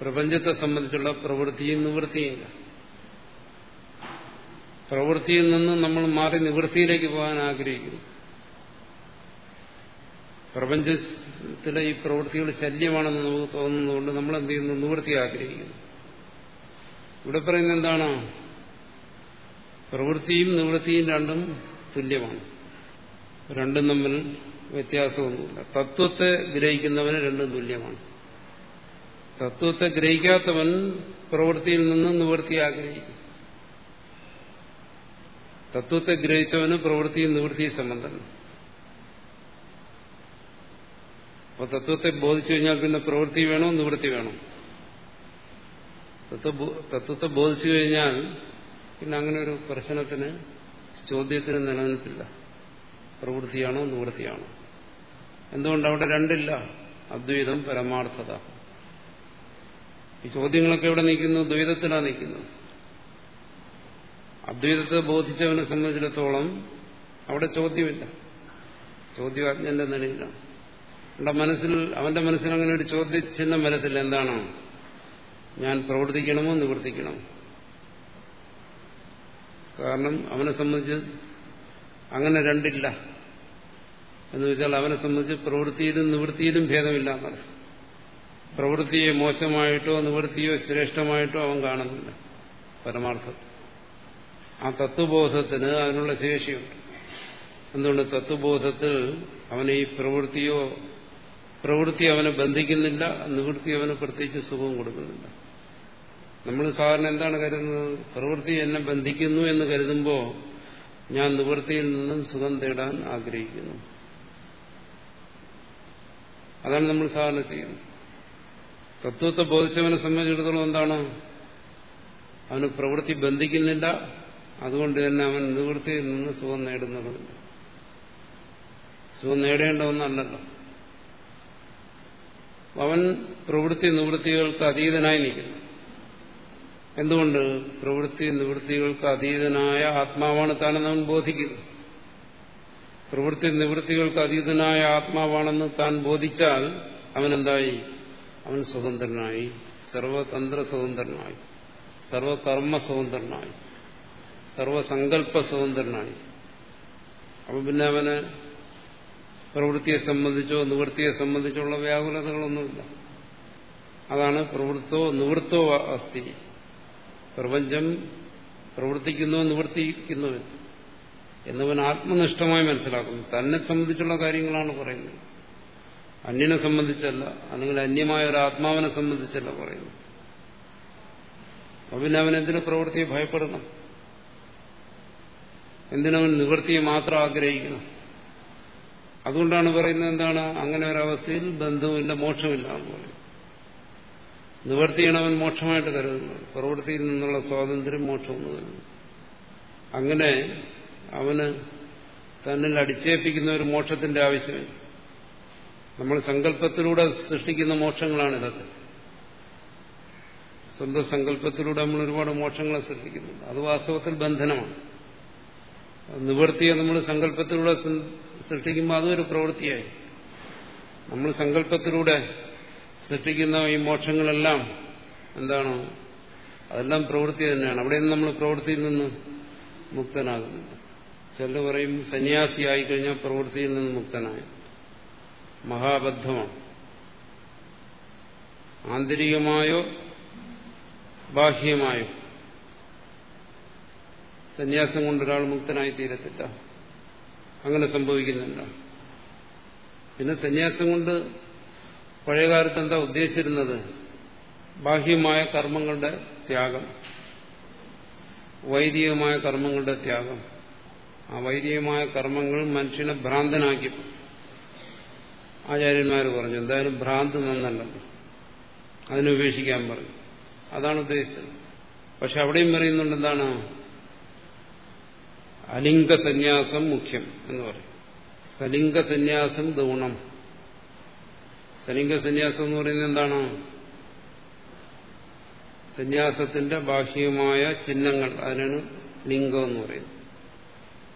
പ്രപഞ്ചത്തെ സംബന്ധിച്ചുള്ള പ്രവൃത്തിയും നിവൃത്തിയും പ്രവൃത്തിയിൽ നിന്ന് നമ്മൾ മാറി നിവൃത്തിയിലേക്ക് പോകാൻ ആഗ്രഹിക്കുന്നു. പ്രപഞ്ചത്തിലെ ഈ പ്രവൃത്തികൾ ശല്യമാണെന്ന് നമുക്ക് തോന്നുന്നതുകൊണ്ട് നമ്മൾ എന്ത് ചെയ്യുന്നു നിവൃത്തി ആഗ്രഹിക്കുന്നു ഇവിടെ പറയുന്നത് എന്താണ്? പ്രവൃത്തിയും നിവൃത്തിയും രണ്ടും തുല്യമാണ്. രണ്ടും തമ്മിൽ വ്യത്യാസമൊന്നുമില്ല. തത്വത്തെ ഗ്രഹിക്കുന്നവന് രണ്ടും തുല്യമാണ്. തത്വത്തെ ഗ്രഹിക്കാത്തവൻ പ്രവൃത്തിയിൽ നിന്ന് നിവൃത്തി ആഗ്രഹിക്കും തത്വത്തെ ഗ്രഹിച്ചവന് പ്രവൃത്തിയും നിവൃത്തിയും സംബന്ധം അപ്പോൾ തത്വത്തെ ബോധിച്ചു കഴിഞ്ഞാൽ പിന്നെ പ്രവൃത്തി വേണോ നിവൃത്തി വേണോ? തത്വത്തെ ബോധിച്ചു കഴിഞ്ഞാൽ പിന്നെ അങ്ങനെ ഒരു പ്രശ്നത്തിന് ചോദ്യത്തിന് നിലനിൽപ്പില്ല. പ്രവൃത്തിയാണോ നിവൃത്തിയാണോ? എന്തുകൊണ്ട് അവിടെ രണ്ടില്ല? അദ്വൈതം പരമാർത്ഥത. ഈ ചോദ്യങ്ങളൊക്കെ എവിടെ നിൽക്കുന്നു? ദ്വൈതത്തിലാണ് നിൽക്കുന്നത് അദ്വൈതത്തെ ബോധിച്ചവനെ സംബന്ധിച്ചിടത്തോളം അവിടെ ചോദ്യമില്ല. ചോദ്യം അജ്ഞന്റെ നിലയിലാണ്. അവന്റെ മനസ്സിൽ അവന്റെ മനസ്സിൽ അങ്ങനെ ഒരു ചോദ്യചിഹ്നം വരത്തില്ല. എന്താണോ? ഞാൻ പ്രവർത്തിക്കണമോ? നിവർത്തിക്കണമോ? കാരണം അവനെ സംബന്ധിച്ച് അങ്ങനെ രണ്ടില്ല. എന്ന് വെച്ചാൽ അവനെ സംബന്ധിച്ച് പ്രവൃത്തിയിലും നിവൃത്തിയിലും ഭേദമില്ല എന്നല്ല പ്രവൃത്തിയെ മോശമായിട്ടോ നിവൃത്തിയോ ശ്രേഷ്ഠമായിട്ടോ അവൻ കാണുന്നില്ല. പരമാർത്ഥം ആ തത്വബോധത്തിന് അതിനുള്ള ശേഷിയുണ്ട്. എന്തുകൊണ്ട്? തത്വബോധത്തിൽ അവനെ ഈ പ്രവൃത്തിയോ പ്രവൃത്തി അവനെ ബന്ധിക്കുന്നില്ല നിവൃത്തി അവന് പ്രത്യേകിച്ച് സുഖവും കൊടുക്കുന്നില്ല. നമ്മൾ സാധാരണ എന്താണ് കരുതുന്നത്? പ്രവൃത്തി എന്നെ ബന്ധിക്കുന്നു എന്ന് കരുതുമ്പോൾ ഞാൻ നിവൃത്തിയിൽ നിന്നും സുഖം തേടാൻ ആഗ്രഹിക്കുന്നു. അതാണ് നമ്മൾ സാധാരണ ചെയ്യുന്നത്. തത്വത്തെ ബോധിച്ചവനെ സംബന്ധിച്ചിടത്തോളം എന്താണ്? അവന് പ്രവൃത്തി ബന്ധിക്കുന്നില്ല അതുകൊണ്ട് തന്നെ അവൻ നിവൃത്തിയിൽ നിന്ന് സുഖം നേടുന്നതുമില്ല സുഖം നേടേണ്ട ഒന്നല്ലല്ലോ. അവൻ പ്രവൃത്തി നിവൃത്തികൾക്ക് അതീതനായി നിൽക്കുന്നു. എന്തുകൊണ്ട് പ്രവൃത്തി നിവൃത്തികൾക്ക് അതീതനായ ആത്മാവാണ് താനെന്ന് അവൻ ബോധിക്കുന്നു? പ്രവൃത്തി നിവൃത്തികൾക്ക് അതീതനായ ആത്മാവാണെന്ന് താൻ ബോധിച്ചാൽ അവൻ എന്തായി? അവൻ സ്വതന്ത്രനായി. സർവതന്ത്ര സ്വതന്ത്രനായി. സർവകർമ്മ സ്വതന്ത്രനായി. സർവസങ്കല്പ സ്വതന്ത്രനായി. അപ്പൊ പിന്നെ അവന് പ്രവൃത്തിയെ സംബന്ധിച്ചോ നിവൃത്തിയെ സംബന്ധിച്ചുള്ള വ്യാകുലതകളൊന്നുമില്ല. അതാണ് പ്രവൃത്തോ നിവൃത്തോ അസ്ഥി. പ്രപഞ്ചം പ്രവർത്തിക്കുന്നോ നിവർത്തിക്കുന്നു. എന്നവൻ ആത്മനിഷ്ഠമായി മനസ്സിലാക്കുന്നു. തന്നെ സംബന്ധിച്ചുള്ള കാര്യങ്ങളാണ് പറയുന്നത്. അന്യനെ സംബന്ധിച്ചല്ല അല്ലെങ്കിൽ അന്യമായ ഒരു ആത്മാവിനെ സംബന്ധിച്ചല്ല പറയുന്നത്. അവൻ എന്തിനു പ്രവൃത്തിയെ ഭയപ്പെടണം? എന്തിനവൻ നിവൃത്തിയെ മാത്രം ആഗ്രഹിക്കണം? അതുകൊണ്ടാണ് പറയുന്നത് എന്താണ്? അങ്ങനെ ഒരവസ്ഥയിൽ ബന്ധവുമില്ല മോക്ഷമില്ല എന്ന് പറയും നിവർത്തിയാണ് അവൻ മോക്ഷമായിട്ട് കരുതുന്നത് പ്രവൃത്തിയിൽ നിന്നുള്ള സ്വാതന്ത്ര്യം മോക്ഷമെന്ന് കരുതുന്നു. അങ്ങനെ അവന് തന്നിൽ അടിച്ചേൽപ്പിക്കുന്ന ഒരു മോക്ഷത്തിന്റെ ആവശ്യമില്ല. നമ്മൾ സങ്കല്പത്തിലൂടെ സൃഷ്ടിക്കുന്ന മോക്ഷങ്ങളാണ് ഇതൊക്കെ. സ്വന്തം സങ്കല്പത്തിലൂടെ നമ്മൾ ഒരുപാട് മോക്ഷങ്ങളെ സൃഷ്ടിക്കുന്നുണ്ട്. അത് വാസ്തവത്തിൽ ബന്ധനമാണ്. നിവർത്തിയെ നമ്മൾ സങ്കല്പത്തിലൂടെ സൃഷ്ടിക്കുമ്പോൾ അതും ഒരു പ്രവൃത്തിയായി. നമ്മൾ സങ്കല്പത്തിലൂടെ സൃഷ്ടിക്കുന്ന ഈ മോക്ഷങ്ങളെല്ലാം എന്താണ്? അതെല്ലാം പ്രവൃത്തി തന്നെയാണ്. അവിടെ നിന്ന് നമ്മൾ പ്രവൃത്തിയിൽ നിന്ന് മുക്തനാകുന്നുണ്ട് ചില പറയും സന്യാസിയായി കഴിഞ്ഞാൽ പ്രവൃത്തിയിൽ നിന്ന് മുക്തനായ. മഹാബദ്ധമാണ്. ആന്തരികമായോ ബാഹ്യമായോ സന്യാസം കൊണ്ടൊരാൾ മുക്തനായി തീരത്തില്ല. അങ്ങനെ സംഭവിക്കുന്നില്ല പിന്നെ സന്യാസം കൊണ്ട് പഴയകാലത്ത് എന്താ ഉദ്ദേശിച്ചിരുന്നത്? ബാഹ്യമായ കർമ്മങ്ങളുടെ ത്യാഗം. വൈദികമായ കർമ്മങ്ങളുടെ ത്യാഗം. ആ വൈദികമായ കർമ്മങ്ങൾ മനുഷ്യനെ ഭ്രാന്തനാക്കി. ആചാര്യന്മാർ പറഞ്ഞു എന്തായാലും ഭ്രാന്ത് നന്നല്ലല്ലോ. അതിനുപേക്ഷിക്കാൻ പറഞ്ഞു. അതാണ് ഉദ്ദേശിച്ചത്. പക്ഷെ അവിടെയും പറയുന്നുണ്ട് എന്താണ്? അലിംഗ സന്യാസം മുഖ്യം എന്ന് പറയും. സലിംഗ സന്യാസം ദൂണം. സലിംഗ സന്യാസം എന്ന് പറയുന്നത് എന്താണ്? സന്യാസത്തിന്റെ ബാഹ്യമായ ചിഹ്നങ്ങൾ അതിനാണ് ലിംഗം എന്ന് പറയുന്നത്.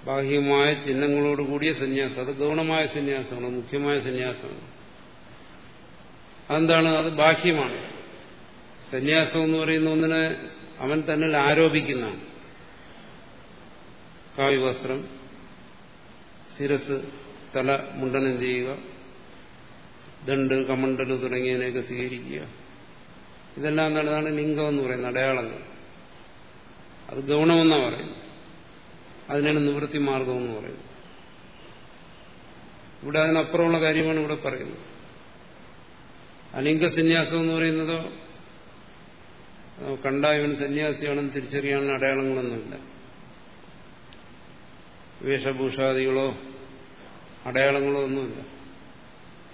ബാഹ്യമായ ചിഹ്നങ്ങളോട് കൂടിയ സന്യാസം അത് ഗൗണമായ സന്യാസമാണ് മുഖ്യമായ സന്യാസമാണ്. അതെന്താണ്? അത് ബാഹ്യമാണ്. സന്യാസം എന്ന് പറയുന്ന ഒന്നിനെ അവൻ തന്നിൽ ആരോപിക്കുന്നതാണ്. കാവ്യവസ്ത്രം ശിരസ് തല മുണ്ടനം ചെയ്യുക? ദണ്ട് കമണ്ടൽ തുടങ്ങിയതിനെയൊക്കെ സ്വീകരിക്കുക. ഇതെല്ലാം നല്ലതാണ് ലിംഗം എന്ന് പറയുന്നത് അടയാളങ്ങൾ. അത് ഗൗണമെന്നാണ് പറയുന്നത്. അതിനാണ് നിവൃത്തി മാർഗം എന്ന് പറയുന്നത്. ഇവിടെ അതിനപ്പുറമുള്ള കാര്യമാണ് ഇവിടെ പറയുന്നത്. അലിംഗ സന്യാസം എന്ന് പറയുന്നതോ കണ്ടായവൻ സന്യാസിയാണെന്ന് തിരിച്ചറിയാനുള്ള അടയാളങ്ങളൊന്നുമില്ല. വേഷഭൂഷാദികളോ അടയാളങ്ങളോ ഒന്നുമില്ല.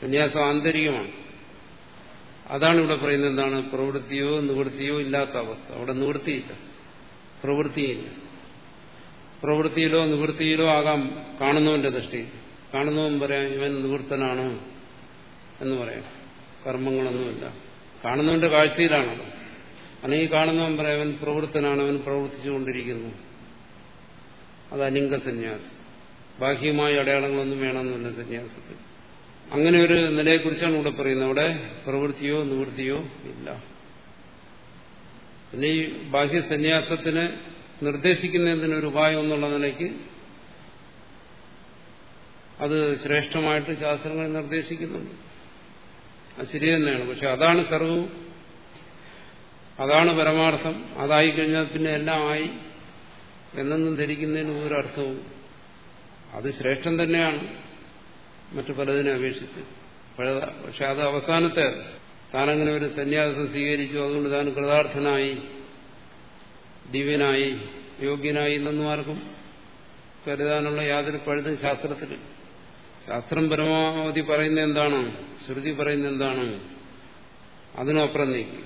സന്യാസം ആന്തരികമാണ്. അതാണ് ഇവിടെ പറയുന്നത് എന്താണ്? പ്രവൃത്തിയോ നിവൃത്തിയോ ഇല്ലാത്ത അവസ്ഥ. അവിടെ നിവൃത്തിയില്ല. പ്രവൃത്തിയില്ല. പ്രവൃത്തിയിലോ നിവൃത്തിയിലോ ആകാം കാണുന്നവന്റെ ദൃഷ്ടി. കാണുന്നവൻ പറയാം ഇവൻ നിവൃത്തനാണ് എന്ന് പറയാം. കർമ്മങ്ങളൊന്നുമില്ല. കാണുന്നവന്റെ കാഴ്ചയിലാണത് അല്ലെങ്കിൽ കാണുന്നവൻ പറയാം അവൻ പ്രവൃത്തനാണ് അവൻ പ്രവർത്തിച്ചുകൊണ്ടിരിക്കുന്നു. അത് അലിംഗ സന്യാസി. ബാഹ്യമായ അടയാളങ്ങളൊന്നും വേണമെന്നില്ല സന്യാസത്തിൽ. അങ്ങനെ ഒരു നിലയെക്കുറിച്ചാണ് ഇവിടെ പറയുന്നത്. അവിടെ പ്രവൃത്തിയോ നിവൃത്തിയോ ഇല്ല. പിന്നെ ഈ ബാഹ്യ സന്യാസത്തിന് നിർദ്ദേശിക്കുന്നതിനൊരു ഉപായം എന്നുള്ള നിലയ്ക്ക് അത് ശ്രേഷ്ഠമായിട്ട് ശാസ്ത്രങ്ങൾ നിർദ്ദേശിക്കുന്നുണ്ട്. അത് ശരി തന്നെയാണ്. പക്ഷെ അതാണ് സർവവും. അതാണ് പരമാർത്ഥം. അതായി കഴിഞ്ഞാൽ പിന്നെ എല്ലാം ആയി. എന്നൊന്നും ധരിക്കുന്നതിന് ഒരർത്ഥവും അത് ശ്രേഷ്ഠം തന്നെയാണ്. മറ്റു പലതിനെ അപേക്ഷിച്ച്. പക്ഷെ അത് അവസാനത്തെ താനങ്ങനെ ഒരു സന്യാസം സ്വീകരിച്ചു. അതുകൊണ്ട് താൻ കൃതാർത്ഥനായി ദിവ്യനായി യോഗ്യനായി എന്നൊന്നും ആർക്കും കരുതാനുള്ള യാതൊരു പഴുതും ശാസ്ത്രത്തിൽ ശാസ്ത്രം പരമാവധി പറയുന്ന എന്താണ്? ശ്രുതി പറയുന്ന എന്താണ്? അതിനപ്പുറം നീക്കുക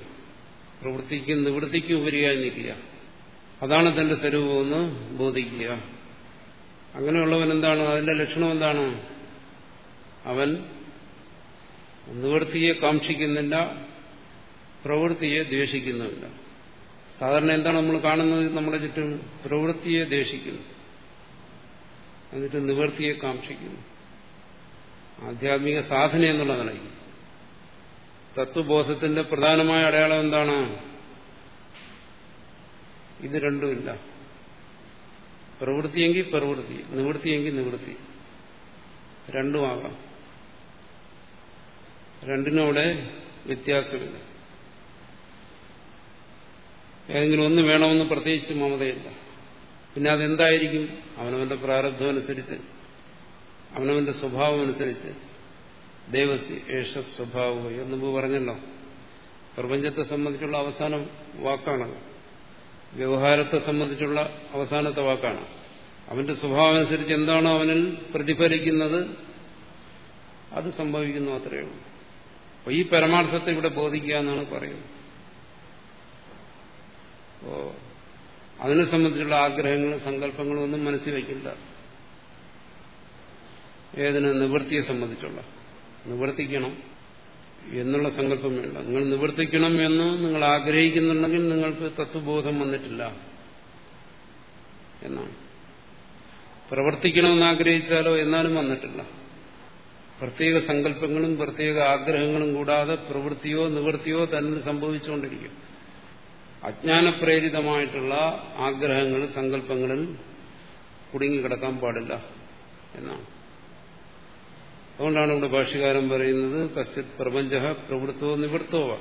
പ്രവൃത്തിക്കും നിവൃത്തിക്കും ഉപരിയായി നിൽക്കുക അതാണ് തന്റെ സ്വരൂപമെന്ന് ബോധിക്കുക. അങ്ങനെയുള്ളവൻ എന്താണ്? അതിന്റെ ലക്ഷണം എന്താണ്? അവൻ നിവൃത്തിയെ കാക്ഷിക്കുന്നില്ല പ്രവൃത്തിയെ ദ്വേഷിക്കുന്നുമില്ല. സാധാരണ എന്താണ് നമ്മൾ കാണുന്നത് നമ്മുടെ ചുറ്റും? പ്രവൃത്തിയെ ദ്വേഷിക്കുന്നു. എന്നിട്ട് നിവൃത്തിയെ കാക്ഷിക്കുന്നു. ആധ്യാത്മിക സാധന എന്നുള്ള നിലയ്ക്ക് തത്വബോധത്തിന്റെ പ്രധാനമായ അടയാളം എന്താണ്? ഇത് രണ്ടുമില്ല. പ്രവൃത്തിയെങ്കിൽ പ്രവൃത്തി നിവൃത്തിയെങ്കിൽ നിവൃത്തി. രണ്ടുമാകാം. രണ്ടിനും അവിടെ വ്യത്യാസമില്ല. ഏതെങ്കിലും ഒന്ന് വേണമെന്ന് പ്രത്യേകിച്ച് മമതയില്ല. പിന്നെ അതെന്തായിരിക്കും? അവനവന്റെ പ്രാരബ്ധം അനുസരിച്ച് അവനവന്റെ സ്വഭാവം അനുസരിച്ച് ദേവസി ഏഷ സ്വഭാവം എന്ന് പറഞ്ഞല്ലോ. പ്രപഞ്ചത്തെ സംബന്ധിച്ചുള്ള അവസാനം വാക്കാണത്. വ്യവഹാരത്തെ സംബന്ധിച്ചുള്ള അവസാനത്തെ വാക്കാണ്. അവന്റെ സ്വഭാവം അനുസരിച്ച് എന്താണോ അവനിൽ പ്രതിഫലിക്കുന്നത് അത് സംഭവിക്കുന്നു അത്രയേ ഉള്ളൂ. അപ്പൊ ഈ പരമാർത്ഥത്തെ ഇവിടെ ബോധിക്കുക എന്നാണ് പറയുന്നത്. അപ്പോ അതിനെ സംബന്ധിച്ചുള്ള ആഗ്രഹങ്ങളും സങ്കല്പങ്ങളും ഒന്നും മനസ്സിൽ വയ്ക്കില്ല. ഏതിന്? നിവൃത്തിയെ സംബന്ധിച്ചുള്ള. നിവർത്തിക്കണം. എന്നുള്ള സങ്കല്പം വേണ്ട. നിങ്ങൾ നിവർത്തിക്കണം എന്ന് നിങ്ങൾ ആഗ്രഹിക്കുന്നുണ്ടെങ്കിൽ നിങ്ങൾക്ക് തത്വബോധം വന്നിട്ടില്ല എന്നാണ്. പ്രവർത്തിക്കണമെന്ന് ആഗ്രഹിച്ചാലോ എന്നാലും വന്നിട്ടില്ല. പ്രത്യേക സങ്കല്പങ്ങളും പ്രത്യേക ആഗ്രഹങ്ങളും കൂടാതെ പ്രവൃത്തിയോ നിവൃത്തിയോ തന്നെ സംഭവിച്ചുകൊണ്ടിരിക്കും. അജ്ഞാനപ്രേരിതമായിട്ടുള്ള ആഗ്രഹങ്ങൾ സങ്കല്പങ്ങളിൽ കുടുങ്ങിക്കിടക്കാൻ പാടില്ല എന്നാണ്. അതുകൊണ്ടാണ് ഇവിടെ ഭാഷ്യകാരൻ പറയുന്നത് കശ്ചിത് പ്രപഞ്ച പ്രവൃത്തോ നിവൃത്തോ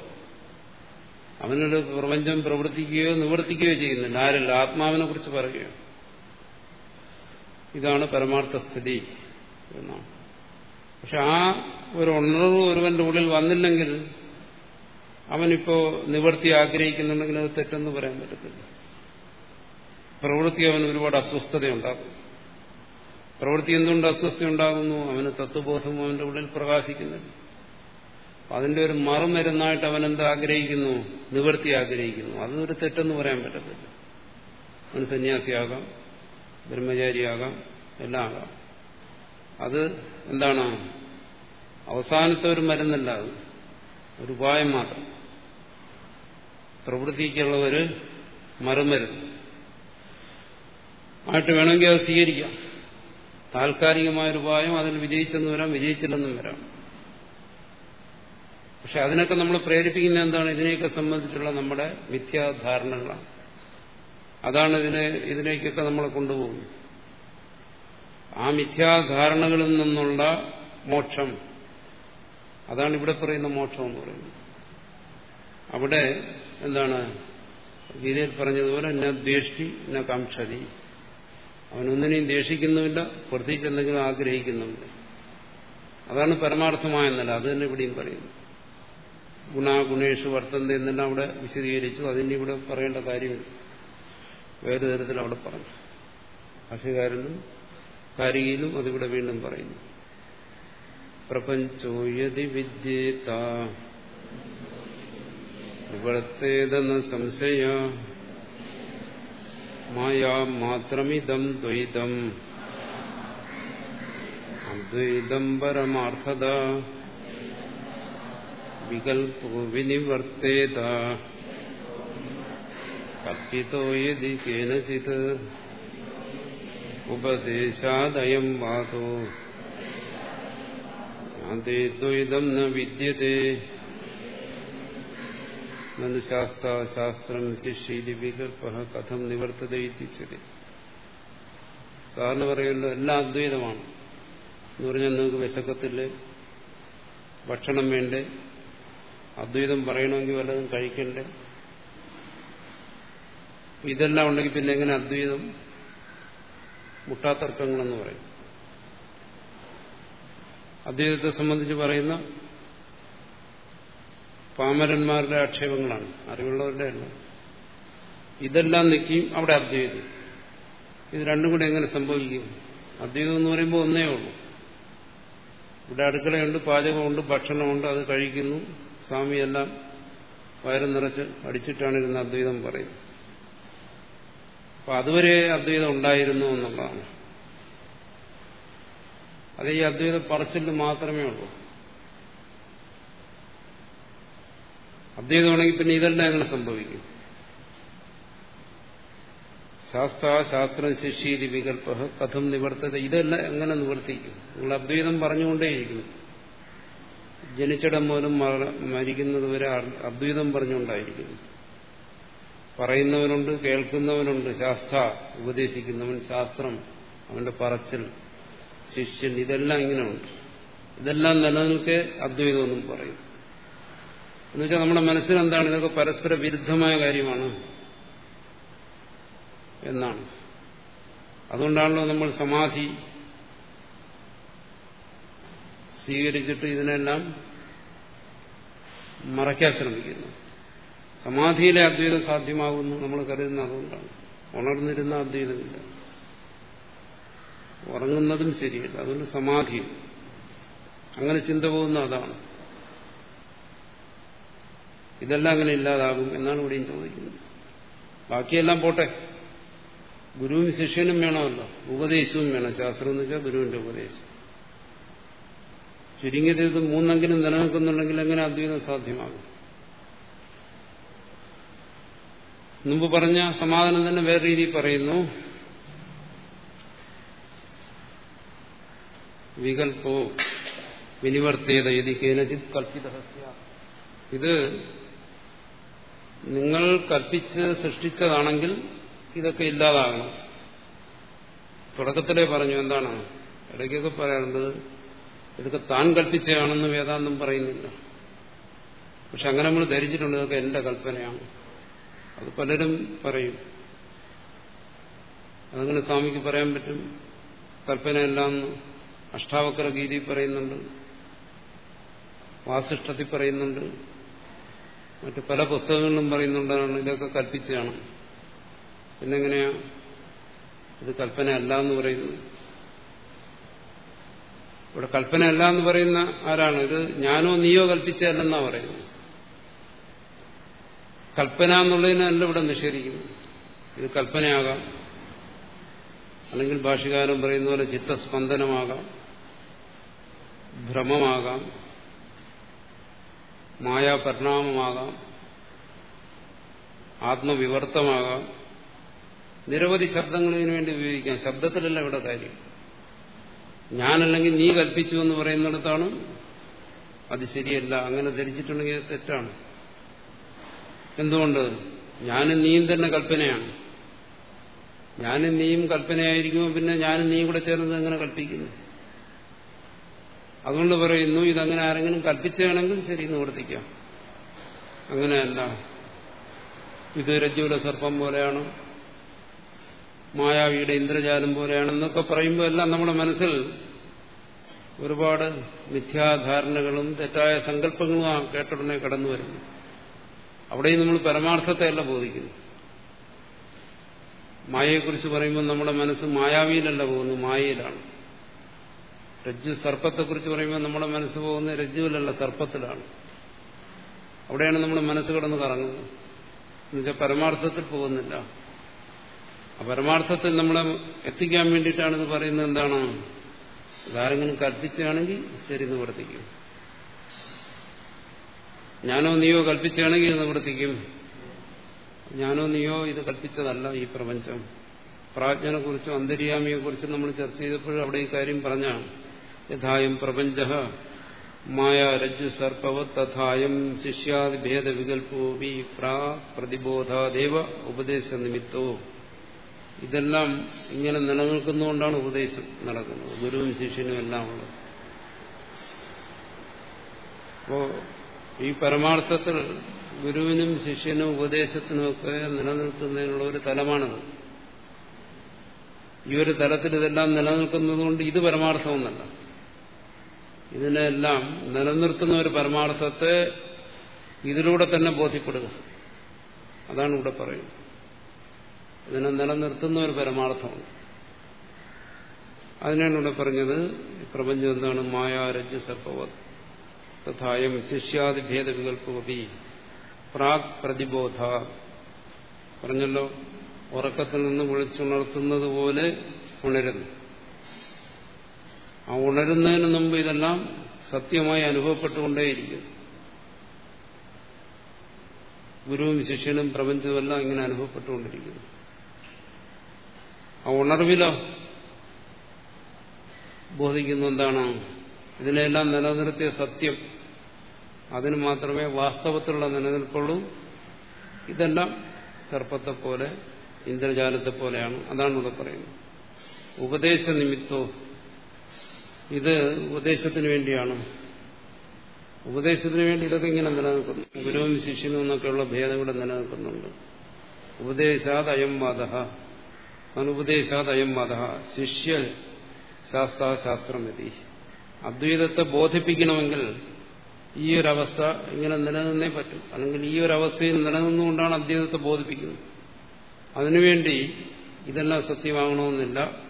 അവനൊരു പ്രപഞ്ചം പ്രവർത്തിക്കുകയോ നിവർത്തിക്കുകയോ ചെയ്യുന്നുണ്ട്. ആരല്ല? ആത്മാവിനെ കുറിച്ച് പറയുകയോ ഇതാണ് പരമാർത്ഥ സ്ഥിതി എന്നാണ്. പക്ഷെ ആ ഒരു ഉണർവ് ഒരുവന്റെ ഉള്ളിൽ വന്നില്ലെങ്കിൽ അവനിപ്പോ നിവർത്തി ആഗ്രഹിക്കുന്നുണ്ടെങ്കിൽ അത് തെറ്റെന്ന് പറയാൻ പറ്റത്തില്ല. പ്രവൃത്തി അവന് ഒരുപാട് അസ്വസ്ഥതയുണ്ടാകും പ്രവൃത്തി എന്തുകൊണ്ട് അസ്വസ്ഥ ഉണ്ടാകുന്നു അവന് തത്വബോധം അവന്റെ ഉള്ളിൽ പ്രകാശിക്കുന്നില്ല. അതിന്റെ ഒരു മറുമരുന്നായിട്ട് അവൻ എന്താ ആഗ്രഹിക്കുന്നു? നിവൃത്തി ആഗ്രഹിക്കുന്നു. അതൊരു തെറ്റെന്ന് പറയാൻ പറ്റത്തില്ല. അവൻ സന്യാസിയാകാം ബ്രഹ്മചാരിയാകാം എല്ലാം ആകാം. അത് എന്താണ്? അവസാനത്തെ ഒരു മരുന്നല്ല അത്. ഒരു ഉപായം മാത്രം. പ്രവൃത്തിക്കുള്ള ഒരു മറുമരുന്ന് ആയിട്ട് വേണമെങ്കിൽ അത് സ്വീകരിക്കാം. താൽക്കാലികമായൊരു ഉപായം അതിൽ വിജയിച്ചെന്ന് വരാം വിജയിച്ചില്ലെന്നും വരാം. പക്ഷെ അതിനൊക്കെ നമ്മൾ പ്രേരിപ്പിക്കുന്ന എന്താണ്? ഇതിനെയൊക്കെ സംബന്ധിച്ചുള്ള നമ്മുടെ മിഥ്യാധാരണകളാണ്. അതാണ് ഇതിനെ ഇതിലേക്കൊക്കെ നമ്മളെ കൊണ്ടുപോകുന്നത്. ആ മിഥ്യാധാരണകളിൽ നിന്നുള്ള മോക്ഷം അതാണ് ഇവിടെ പറയുന്ന മോക്ഷം എന്ന് പറയുന്നത്. അവിടെ എന്താണ്? ഗീതയിൽ പറഞ്ഞതുപോലെ ന ദ്വേഷ്ടി ന കാക്ഷതി അവനൊന്നിനെയും ദേഷിക്കുന്നുമില്ല പ്രത്യേകിച്ച് എന്തെങ്കിലും ആഗ്രഹിക്കുന്നുമില്ല. അതാണ് പരമാർത്ഥമായ നില അത് തന്നെ ഇവിടെയും പറയുന്നു. ഗുണാഗുണേഷു വർത്തന്ത എന്നെല്ലാം അവിടെ വിശദീകരിച്ചു അതിന് ഇവിടെ പറയേണ്ട കാര്യമില്ല. വേറെ തരത്തിൽ അവിടെ പറഞ്ഞു. ഭാഷകാരനും കരിയിലും അതിവിടെ വീണ്ടും പറയുന്നു. പ്രപഞ്ചോയതി വിദ്യേത. ഇവിടത്തേതെന്ന സംശയ. മായാ മാത്രമിതം ദ്വൈതം. അദ്വൈതം പരമാർത്ഥത. വികൽപ്പോ വിനിവർത്തേത. കൽപ്പിതോ യതി കേനചിത്. ഉപദേശാദയം വാദോ ദ്വൈതം ന വിദ്യത്തെ നു ശാസ്ത്രം ശിഷ്യയിൽ വികൽപ്പ കഥം നിവർത്തത ഇത്തിച്ചത് സാറിന് പറയുമല്ലോ എല്ലാം അദ്വൈതമാണ്. എന്ന് പറഞ്ഞാൽ നിങ്ങൾക്ക് വിശക്കത്തിൽ ഭക്ഷണം വേണ്ടേ? അദ്വൈതം പറയണമെങ്കിൽ വല്ലതും കഴിക്കണ്ടേ? ഇതെല്ലാം ഉണ്ടെങ്കിൽ പിന്നെ എങ്ങനെ അദ്വൈതം? മുട്ടാത്തർക്കങ്ങളെന്ന് പറയും. അദ്വൈതത്തെ സംബന്ധിച്ച് പറയുന്ന പാമരന്മാരുടെ ആക്ഷേപങ്ങളാണ്. അറിവുള്ളവരുടെ അല്ല. ഇതെല്ലാം നിൽക്കുകയും അവിടെ അദ്വൈതം. ഇത് രണ്ടും കൂടെ എങ്ങനെ സംഭവിക്കും? അദ്വൈതം എന്ന് പറയുമ്പോൾ ഒന്നേ ഉള്ളൂ. ഇവിടെ അടുക്കളയുണ്ട് പാചകമുണ്ട് ഭക്ഷണമുണ്ട് അത് കഴിക്കുന്നു. സ്വാമിയെല്ലാം വയറ് നിറച്ച് അടിച്ചിട്ടാണ് ഇരുന്ന് അദ്വൈതം പറയും അപ്പൊ അതുവരെ അദ്വൈതം ഉണ്ടായിരുന്നു എന്നുള്ളതാണ്. അത് ഈ അദ്വൈതം പറച്ചിൽ മാത്രമേ ഉള്ളൂ. അദ്വൈതമാണെങ്കിൽ പിന്നെ ഇതെല്ലാം എങ്ങനെ സംഭവിക്കും. ശാസ്ത്ര ശാസ്ത്രം ശിഷ്യതി വികല്പ കഥം നിവർത്തത ഇതെല്ലാം എങ്ങനെ നിവർത്തിക്കും? നിങ്ങൾ അദ്വൈതം പറഞ്ഞുകൊണ്ടേയിരിക്കുന്നു. ജനിച്ചിടം പോലും മരിക്കുന്നത് വരെ അദ്വൈതം പറഞ്ഞുകൊണ്ടായിരിക്കുന്നു. പറയുന്നവനുണ്ട് കേൾക്കുന്നവനുണ്ട് ശാസ്ത്ര ഉപദേശിക്കുന്നവൻ ശാസ്ത്രം അവന്റെ പറച്ചിൽ ശിഷ്യൻ ഇതെല്ലാം ഇങ്ങനെയുണ്ട്. ഇതെല്ലാം നിലനിൽക്കെ അദ്വൈതമെന്നും പറയും. എന്നുവെച്ചാൽ നമ്മുടെ മനസ്സിലെന്താണ്? ഇതൊക്കെ പരസ്പര വിരുദ്ധമായ കാര്യമാണ് എന്നാണ്. അതുകൊണ്ടാണല്ലോ നമ്മൾ സമാധി സ്വീകരിച്ചിട്ട് ഇതിനെല്ലാം മറയ്ക്കാൻ ശ്രമിക്കുന്നു സമാധിയിലെ അദ്വൈതം സാധ്യമാകുന്നു നമ്മൾ കരുതുന്ന അതുകൊണ്ടാണ്. ഉണർന്നിരുന്ന അദ്വൈതമില്ല. ഉറങ്ങുന്നതും ശരിയല്ല. അതുകൊണ്ട് സമാധി. അങ്ങനെ ചിന്ത പോകുന്ന അതാണ്. ഇതെല്ലാം അങ്ങനെ ഇല്ലാതാകും എന്നാണ് ഇവിടെയും ചോദിക്കുന്നത്. ബാക്കിയെല്ലാം പോട്ടെ. ഗുരുവും ശിഷ്യനും വേണമല്ലോ. ഉപദേശവും വേണം. ശാസ്ത്രം എന്ന് വെച്ചാൽ ഗുരുവിന്റെ ഉപദേശം. ചുരുങ്ങിയത് ഇത് മൂന്നെങ്കിലും നിലനിൽക്കുന്നുണ്ടെങ്കിൽ എങ്ങനെ അദ്വൈതം സാധ്യമാകും. മുമ്പ് പറഞ്ഞ സമാധാനം തന്നെ വേറെ രീതിയിൽ പറയുന്നു. വികൽപ്പോ വിനിവർത്തേത ഇത് കേനചിത് കൽപ്പിത ഇത് നിങ്ങൾ കൽപ്പിച്ച് സൃഷ്ടിച്ചതാണെങ്കിൽ ഇതൊക്കെ ഇല്ലാതാകണം. തുടക്കത്തിലേ പറഞ്ഞു എന്താണ്? ഇടയ്ക്കൊക്കെ പറയാറുണ്ട് ഇതൊക്കെ താൻ കൽപ്പിച്ചതാണെന്ന് വേദാന്തം പറയുന്നില്ല. പക്ഷെ അങ്ങനെ നമ്മൾ ധരിച്ചിട്ടുണ്ട് ഇതൊക്കെ എന്റെ കൽപ്പനയാണ്. അത് പലരും പറയും. അതങ്ങനെ സ്വാമിക്ക് പറയാൻ പറ്റും? കൽപ്പനയെല്ലാം അഷ്ടാവക്ര ഗീതി പറയുന്നുണ്ട് വാസിഷ്ഠത്തിൽ പറയുന്നുണ്ട്. മറ്റു പല പുസ്തകങ്ങളും പറയുന്നുണ്ടാണ് ഇതൊക്കെ കൽപ്പിച്ചതാണ്. പിന്നെങ്ങനെയാ? ഇത് കൽപ്പന അല്ല എന്ന് പറയുന്നു. ഇവിടെ കൽപ്പന അല്ല എന്ന് പറയുന്ന ആരാണ്? ഇത് ഞാനോ നീയോ കൽപ്പിച്ചതല്ലെന്നാ പറയുന്നത്. കൽപ്പന എന്നുള്ളതിനല്ല ഇവിടെ നിഷേധിക്കുന്നു. ഇത് കൽപ്പനയാകാം. അല്ലെങ്കിൽ ഭാഷകാരൻ പറയുന്ന പോലെ ചിത്തസ്പന്ദനമാകാം. ഭ്രമമാകാം. മായാപരിണാമമാകാം ആത്മവിവർത്തമാകാം. നിരവധി ശബ്ദങ്ങൾ ഇതിനു വേണ്ടി ഉപയോഗിക്കാം. ശബ്ദത്തിലല്ല ഇവിടെ കാര്യം. ഞാനല്ലെങ്കിൽ നീ കൽപ്പിച്ചു എന്ന് പറയുന്നിടത്താണ് അത് ശരിയല്ല. അങ്ങനെ ധരിച്ചിട്ടുണ്ടെങ്കിൽ അത് തെറ്റാണ്. എന്തുകൊണ്ട്? ഞാനും നീയും തന്നെ കൽപ്പനയാണ്. ഞാനും നീയും കൽപ്പനയായിരിക്കുമ്പോൾ പിന്നെ ഞാനും നീയും കൂടെ ചേർന്നത് എങ്ങനെ കൽപ്പിക്കുന്നു? അതുകൊണ്ട് പറയുന്നു ഇതങ്ങനെ ആരെങ്കിലും കൽപ്പിച്ചാണെങ്കിൽ ശരി നിവർത്തിക്കാം അങ്ങനെയല്ല. ഇത് രജ്ജുവിലെ സർപ്പം പോലെയാണ്. മായാവിയുടെ ഇന്ദ്രജാലം പോലെയാണെന്നൊക്കെ പറയുമ്പോൾ എല്ലാം നമ്മുടെ മനസ്സിൽ ഒരുപാട് മിഥ്യാധാരണകളും തെറ്റായ സങ്കല്പങ്ങളും ആ കേട്ടുടനെ കടന്നു വരുന്നു. അവിടെയും നമ്മൾ പരമാർത്ഥത്തെയല്ല ബോധിക്കുന്നു. മായയെക്കുറിച്ച് പറയുമ്പോൾ നമ്മുടെ മനസ്സ് മായാവിയിലല്ല പോകുന്നു മായയിലാണ്. രജ്ജു സർപ്പത്തെക്കുറിച്ച് പറയുമ്പോൾ നമ്മുടെ മനസ്സ് പോകുന്നത് രജ്ജുവിലല്ല സർപ്പത്തിലാണ്. അവിടെയാണ് നമ്മുടെ മനസ്സ് കിടന്ന് കറങ്ങുന്നത്. എന്നുവെച്ചാൽ പരമാർത്ഥത്തിൽ പോകുന്നില്ല. ആ പരമാർത്ഥത്തിൽ നമ്മളെ എത്തിക്കാൻ വേണ്ടിയിട്ടാണ് ഇത് പറയുന്നത് എന്താണ്? അതാരെങ്കിലും കൽപ്പിച്ചാണെങ്കിൽ ശരി നിവർത്തിക്കും. ഞാനോ നീയോ കൽപ്പിച്ചാണെങ്കിൽ നിവർത്തിക്കും. ഞാനോ നീയോ ഇത് കൽപ്പിച്ചതല്ല ഈ പ്രപഞ്ചം. പ്രാജ്ഞനെ കുറിച്ചും അന്തര്യാമിയെ കുറിച്ചും നമ്മൾ ചർച്ച ചെയ്തപ്പോഴും അവിടെ ഈ കാര്യം പറഞ്ഞാണ് യഥായം പ്രപഞ്ച മായ രജ്ജു തഥായം ശിഷ്യാദി ഭേദവികൽപ്പോപി പ്രാ പ്രതിബോധാദേവ ഉപദേശ നിമിത്തോ ഇതെല്ലാം ഇങ്ങനെ നിലനിൽക്കുന്നതുകൊണ്ടാണ് ഉപദേശം നടക്കുന്നത്. ഗുരുവും ശിഷ്യനും എല്ലാം ഉള്ളത്. അപ്പോ ഈ പരമാർത്ഥത്തിൽ ഗുരുവിനും ശിഷ്യനും ഉപദേശത്തിനുമൊക്കെ നിലനിൽക്കുന്നതിനുള്ള ഒരു തലമാണത്. ഈ ഒരു തലത്തിൽ ഇതെല്ലാം നിലനിൽക്കുന്നതുകൊണ്ട് ഇത് പരമാർത്ഥമൊന്നല്ല ഇതിനെല്ലാം നിലനിർത്തുന്ന ഒരു പരമാർത്ഥത്തെ ഇതിലൂടെ തന്നെ ബോധ്യപ്പെടുക. അതാണ് ഇവിടെ പറയുന്നത്. ഇതിനെ നിലനിർത്തുന്ന ഒരു പരമാർത്ഥമാണ്. അതിനാണ് ഇവിടെ പറഞ്ഞത് പ്രപഞ്ചം എന്താണ്? മായാരജ്ഞ സർപ്പവത്. തഥായം ശിഷ്യാദി വികല്പമപി പ്രാഗ് പ്രതിബോധ. പറഞ്ഞല്ലോ ഉറക്കത്തിൽ നിന്ന് വിളിച്ചുണർത്തുന്നത് പോലെ ഉണരുന്നു. ആ ഉണരുന്നതിന് മുമ്പ് ഇതെല്ലാം സത്യമായി അനുഭവപ്പെട്ടുകൊണ്ടേയിരിക്കും. ഗുരുവും ശിഷ്യനും പ്രപഞ്ചവുമെല്ലാം ഇങ്ങനെ അനുഭവപ്പെട്ടുകൊണ്ടിരിക്കുന്നു. ആ ഉണർവിലോ ബോധിക്കുന്ന എന്താണ്? ഇതിനെല്ലാം നിലനിർത്തിയ സത്യം. അതിന് മാത്രമേ വാസ്തവത്തിലുള്ള നിലനിൽപ്പുള്ളൂ. ഇതെല്ലാം സർപ്പത്തെ പോലെ ഇന്ദ്രജാലത്തെ പോലെയാണ് അതാണ് ഇവിടെ പറയുന്നത്. ഉപദേശ നിമിത്തോ ഇത് ഉപദേശത്തിന് വേണ്ടിയാണ്. ഉപദേശത്തിന് വേണ്ടി ഇതൊക്കെ ഇങ്ങനെ നിലനിൽക്കുന്നു. ഗുരുവും ശിഷ്യനും എന്നൊക്കെയുള്ള ഭേദം ഇവിടെ നിലനിൽക്കുന്നുണ്ട്. ഉപദേശാത് അയം വാദ അനുപദേശാത് അയം മത ശിഷ്യ ശാസ്ത്രാശാസ്ത്രമെതി അദ്വൈതത്തെ ബോധിപ്പിക്കണമെങ്കിൽ ഈ ഒരു അവസ്ഥ ഇങ്ങനെ നിലനിന്നേ പറ്റും. അല്ലെങ്കിൽ ഈ ഒരു അവസ്ഥയിൽ നിലനിന്നുകൊണ്ടാണ് അദ്വൈതത്തെ ബോധിപ്പിക്കുന്നത്. അതിനുവേണ്ടി ഇതെല്ലാം സത്യമാകണമെന്നില്ല.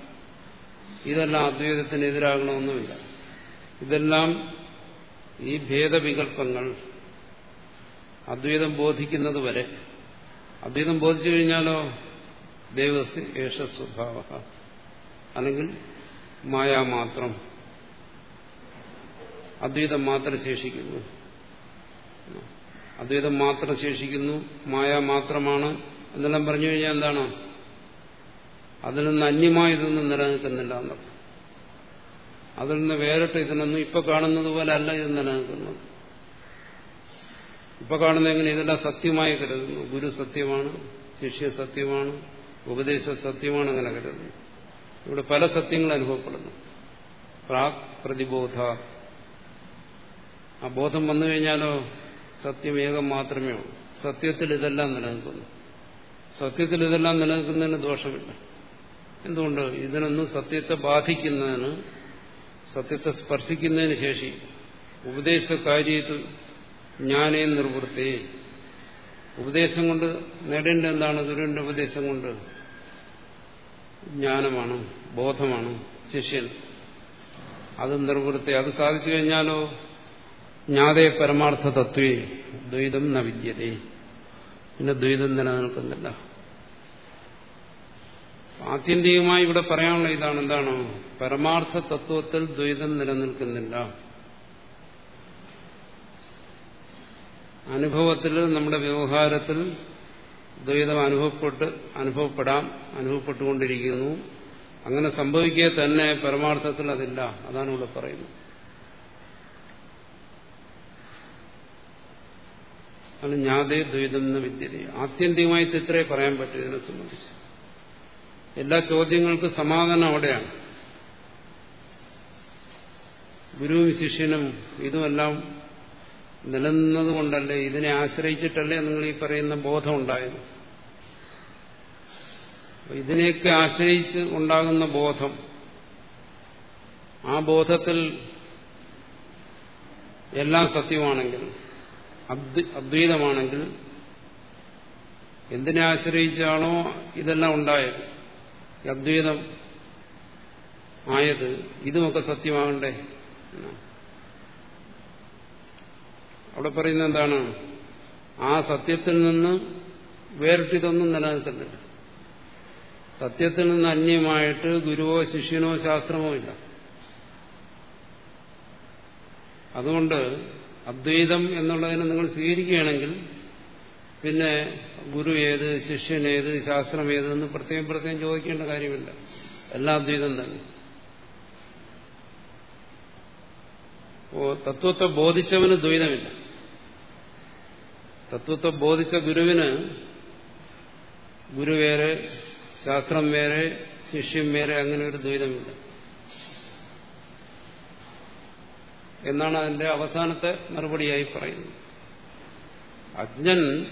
ഇതെല്ലാം അദ്വൈതത്തിന് എതിരാകണമെന്നുമില്ല ഇതെല്ലാം ഈ ഭേദവികല്പങ്ങൾ അദ്വൈതം ബോധിക്കുന്നത് വരെ. അദ്വൈതം ബോധിച്ചു കഴിഞ്ഞാലോ? ദേവസ് ഏഷ സ്വഭാവ. അല്ലെങ്കിൽ മായാമാത്രം അദ്വൈതം മാത്രം ശേഷിക്കുന്നു. അദ്വൈതം മാത്രം ശേഷിക്കുന്നു മായ മാത്രമാണ് എന്നെല്ലാം പറഞ്ഞു കഴിഞ്ഞാൽ എന്താണ്? അതിൽ നിന്ന് അന്യമായതൊന്നും നിലനിൽക്കുന്നില്ല എന്നർത്ഥം അതിൽ നിന്ന് വേറിട്ട് ഇതിനൊന്നും ഇപ്പൊ കാണുന്നത് പോലെ അല്ല ഇത് നിലനിൽക്കുന്നത്. ഇപ്പൊ കാണുന്ന എങ്ങനെ ഇതെല്ലാം സത്യമായി കരുതുന്നു? ഗുരു സത്യമാണ് ശിഷ്യ സത്യമാണ് ഉപദേശ സത്യമാണ് അങ്ങനെ കരുതുന്നു. ഇവിടെ പല സത്യങ്ങൾ അനുഭവപ്പെടുന്നു. പ്രാക് പ്രതിബോധ. ആ ബോധം വന്നു കഴിഞ്ഞാലോ സത്യം ഏകം മാത്രമേ ഉള്ളൂ. സത്യത്തിൽ ഇതെല്ലാം നിലനിൽക്കുന്നു. സത്യത്തിൽ ഇതെല്ലാം നിലനിൽക്കുന്നതിന് ദോഷമില്ല. എന്തുകൊണ്ട്? ഇതിനൊന്നും സത്യത്തെ ബാധിക്കുന്നതിന് സത്യത്തെ സ്പർശിക്കുന്നതിന് ശേഷി. ഉപദേശ കാര്യത്തിൽ ജ്ഞാനേ നിർവൃത്തി. ഉപദേശം കൊണ്ട് നേടേണ്ട എന്താണ്? ഗുരുവിന്റെ ഉപദേശം കൊണ്ട് ജ്ഞാനമാണ് ബോധമാണ് ശിഷ്യൻ. അത് നിർവൃത്തി. അത് സാധിച്ചു കഴിഞ്ഞാലോ? ജ്ഞാതേ പരമാർത്ഥ തത്വേ ദ്വൈതം ന വിദ്യതേ. പിന്നെ ദ്വൈതം നിലനിൽക്കുന്നില്ല. ആത്യന്തികമായി ഇവിടെ പറയാനുള്ള ഇതാണ് എന്താണ്? പരമാർത്ഥ തത്വത്തിൽ ദ്വൈതം നിലനിൽക്കുന്നില്ല. അനുഭവത്തിൽ നമ്മുടെ വ്യവഹാരത്തിൽ ദ്വൈതം അനുഭവപ്പെട്ട് അനുഭവപ്പെടാം അനുഭവപ്പെട്ടുകൊണ്ടിരിക്കുന്നു. അങ്ങനെ സംഭവിക്കുക തന്നെ പരമാർത്ഥത്തിൽ അതില്ല അതാണ് ഇവിടെ പറയുന്നത്. അത് ഞാതേ ദ്വൈതം എന്ന വിദ്യത ആത്യന്തികമായിട്ട് ഇത്രേ പറയാൻ പറ്റൂ ഇതിനെ സംബന്ധിച്ച്. എല്ലാ ചോദ്യങ്ങൾക്കും സമാധാനം അവിടെയാണ്. ഗുരുവും ശിഷ്യനും ഇതുമെല്ലാം നിലനിന്നതുകൊണ്ടല്ലേ ഇതിനെ ആശ്രയിച്ചിട്ടല്ലേ നിങ്ങൾ ഈ പറയുന്ന ബോധം ഉണ്ടായത്? ഇതിനെയൊക്കെ ആശ്രയിച്ച് ഉണ്ടാകുന്ന ബോധം ആ ബോധത്തിൽ എല്ലാം സത്യമാണെങ്കിൽ അദ്വൈതമാണെങ്കിൽ എന്തിനെ ആശ്രയിച്ചാണോ ഇതെല്ലാം ഉണ്ടായത്? അദ്വൈതം ആയത് ഇതുമൊക്കെ സത്യമാകണ്ടേ? അവിടെ പറയുന്നത് എന്താണ്? ആ സത്യത്തിൽ നിന്ന് വേറിട്ടിതൊന്നും നിലനിൽക്കുന്നില്ല സത്യത്തിൽ നിന്ന് അന്യമായിട്ട് ഗുരുവോ ശിഷ്യനോ ശാസ്ത്രമോ ഇല്ല. അതുകൊണ്ട് അദ്വൈതം എന്നുള്ളതിനെ നിങ്ങൾ സ്വീകരിക്കുകയാണെങ്കിൽ പിന്നെ ഗുരു ഏത് ശിഷ്യൻ ഏത് ശാസ്ത്രം ഏത് എന്ന് പ്രത്യേകം പ്രത്യേകം ചോദിക്കേണ്ട കാര്യമില്ല. എല്ലാ അദ്വൈതം തന്നെ. ഓ തത്വത്തെ ബോധിച്ചവന് ദ്വൈതമില്ല. തത്വത്തെ ബോധിച്ച ഗുരുവിന് ഗുരു വേറെ ശാസ്ത്രം വേറെ ശിഷ്യം വേറെ അങ്ങനെ ഒരു ദ്വൈതമില്ല. എന്നാണ് അതിന്റെ അവസാനത്തെ മറുപടിയായി പറയുന്നത്. അജ്ഞൻ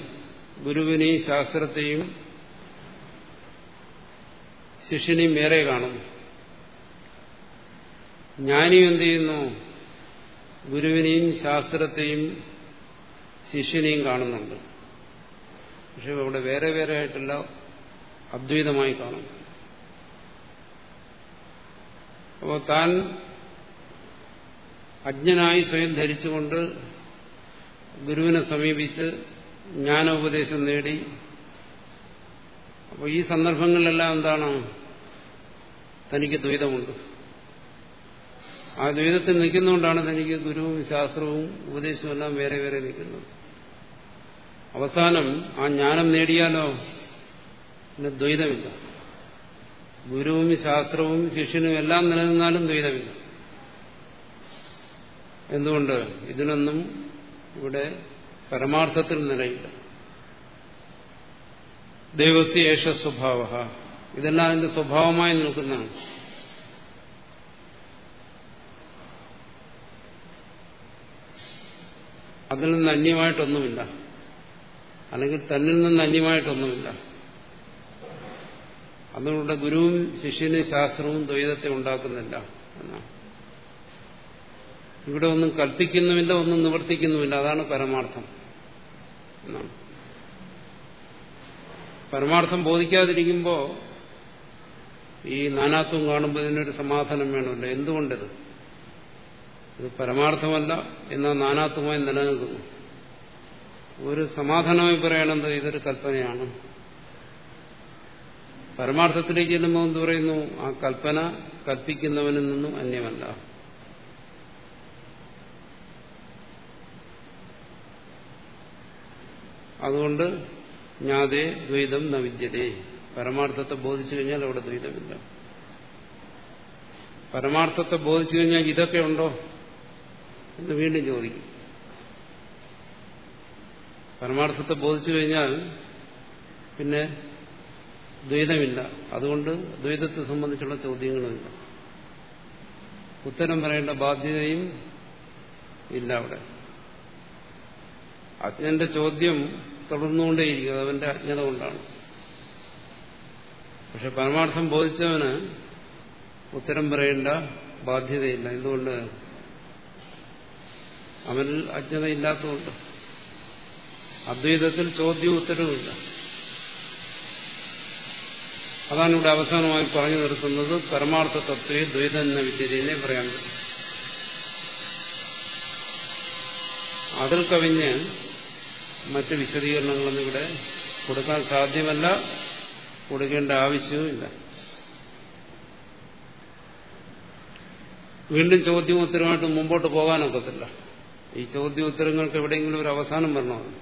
ഗുരുവിനെയും ശാസ്ത്രത്തെയും ശിഷ്യനെയും വേറെ കാണുന്നു. ജ്ഞാനി എന്ത് ചെയ്യുന്നു? ഗുരുവിനെയും ശാസ്ത്രത്തെയും ശിഷ്യനെയും കാണുന്നുണ്ട്. പക്ഷെ അവിടെ വേറെ വേറെ ആയിട്ടല്ല അദ്വൈതമായി കാണും അപ്പോൾ താൻ അജ്ഞനായി സ്വയം ധരിച്ചുകൊണ്ട് ഗുരുവിനെ സമീപിച്ച് ജ്ഞാനോപദേശം നേടി. അപ്പോൾ ഈ സന്ദർഭങ്ങളിലെല്ലാം എന്താണ്? തനിക്ക് ദ്വൈതമുണ്ട്. ആ ദ്വൈതത്തിൽ നിൽക്കുന്നതുകൊണ്ടാണ് തനിക്ക് ഗുരുവും ശാസ്ത്രവും ഉപദേശവും എല്ലാം വേറെ വേറെ നിൽക്കുന്നത്. അവസാനം ആ ജ്ഞാനം നേടിയാലോ? പിന്നെ ദ്വൈതമില്ല. ഗുരുവും ശാസ്ത്രവും ശിഷ്യനും എല്ലാം നിലനിന്നാലും ദ്വൈതമില്ല. എന്തുകൊണ്ട്? ഇതിനൊന്നും ഇവിടെ പരമാർത്ഥത്തിൽ നിലയില്ല ദൈവസ്യ ഏഷ സ്വഭാവ. ഇതെല്ലാം അതിന്റെ സ്വഭാവമായി നിൽക്കുന്നതാണ്. അതിൽ നിന്ന് അന്യമായിട്ടൊന്നുമില്ല. അല്ലെങ്കിൽ തന്നിൽ നിന്ന് അന്യമായിട്ടൊന്നുമില്ല. അതുകൊണ്ട് ഗുരുവും ശിഷ്യനും ശാസ്ത്രവും ദ്വൈതത്തെ ഉണ്ടാക്കുന്നില്ല എന്നാണ്. ഇവിടെ ഒന്നും കൽപ്പിക്കുന്നുമില്ല ഒന്നും നിവർത്തിക്കുന്നുമില്ല. അതാണ് പരമാർത്ഥം. പരമാർത്ഥം ബോധിക്കാതിരിക്കുമ്പോൾ ഈ നാനാത്വം കാണുമ്പോൾ ഇതിനൊരു സമാധാനം വേണമല്ലോ. എന്തുകൊണ്ടത്? ഇത് പരമാർത്ഥമല്ല എന്നാൽ നാനാത്വമായി നിലനിൽക്കുന്നു. ഒരു സമാധാനമായി പറയണത് ഇതൊരു കൽപ്പനയാണ്. പരമാർത്ഥത്തിലേക്ക് ചെല്ലുമ്പോൾ എന്ത് പറയുന്നു? ആ കൽപ്പന കൽപ്പിക്കുന്നവനിൽ നിന്നും അന്യമല്ല. അതുകൊണ്ട് ജ്ഞാതേ ദ്വൈതം ന വിദ്യതേ. പരമാർത്ഥത്തെ ബോധിച്ചു കഴിഞ്ഞാൽ അവിടെ ദ്വൈതമില്ല. പരമാർത്ഥത്തെ ബോധിച്ചു കഴിഞ്ഞാൽ ഇതൊക്കെ ഉണ്ടോ എന്ന് വീണ്ടും ചോദിക്കും. പരമാർത്ഥത്തെ ബോധിച്ചു കഴിഞ്ഞാൽ പിന്നെ ദ്വൈതമില്ല. അതുകൊണ്ട് ദ്വൈതത്തെ സംബന്ധിച്ചുള്ള ചോദ്യങ്ങളുമില്ല. ഉത്തരം പറയേണ്ട ബാധ്യതയും ഇല്ല അവിടെ. അജ്ഞന്റെ ചോദ്യം തുടർന്നുകൊണ്ടേയിരിക്കും. അവന്റെ അജ്ഞത കൊണ്ടാണ്. പക്ഷെ പരമാർത്ഥം ബോധിച്ചവന് ഉത്തരം പറയേണ്ട ബാധ്യതയില്ല. എന്തുകൊണ്ട്? അവനിൽ അജ്ഞതയില്ലാത്തതുകൊണ്ട് അദ്വൈതത്തിൽ ചോദ്യവും ഉത്തരവുമില്ല. അതാണ് ഇവിടെ അവസാനമായി പറഞ്ഞു നിർത്തുന്നത്. പരമാർത്ഥ തത്വേ ദ്വൈതം എന്ന വിദ്യതയെ പറയാൻ പറ്റും. അതിൽ കവിഞ്ഞ് മറ്റ് വിശദീകരണങ്ങളൊന്നും ഇവിടെ കൊടുക്കാൻ സാധ്യമല്ല. കൊടുക്കേണ്ട ആവശ്യവുമില്ല. വീണ്ടും ചോദ്യം ഉത്തരമായിട്ട് മുമ്പോട്ട് പോകാനൊക്കത്തില്ല ഈ ചോദ്യ ഉത്തരങ്ങൾക്ക് എവിടെയെങ്കിലും ഒരു അവസാനം വരണമെന്ന്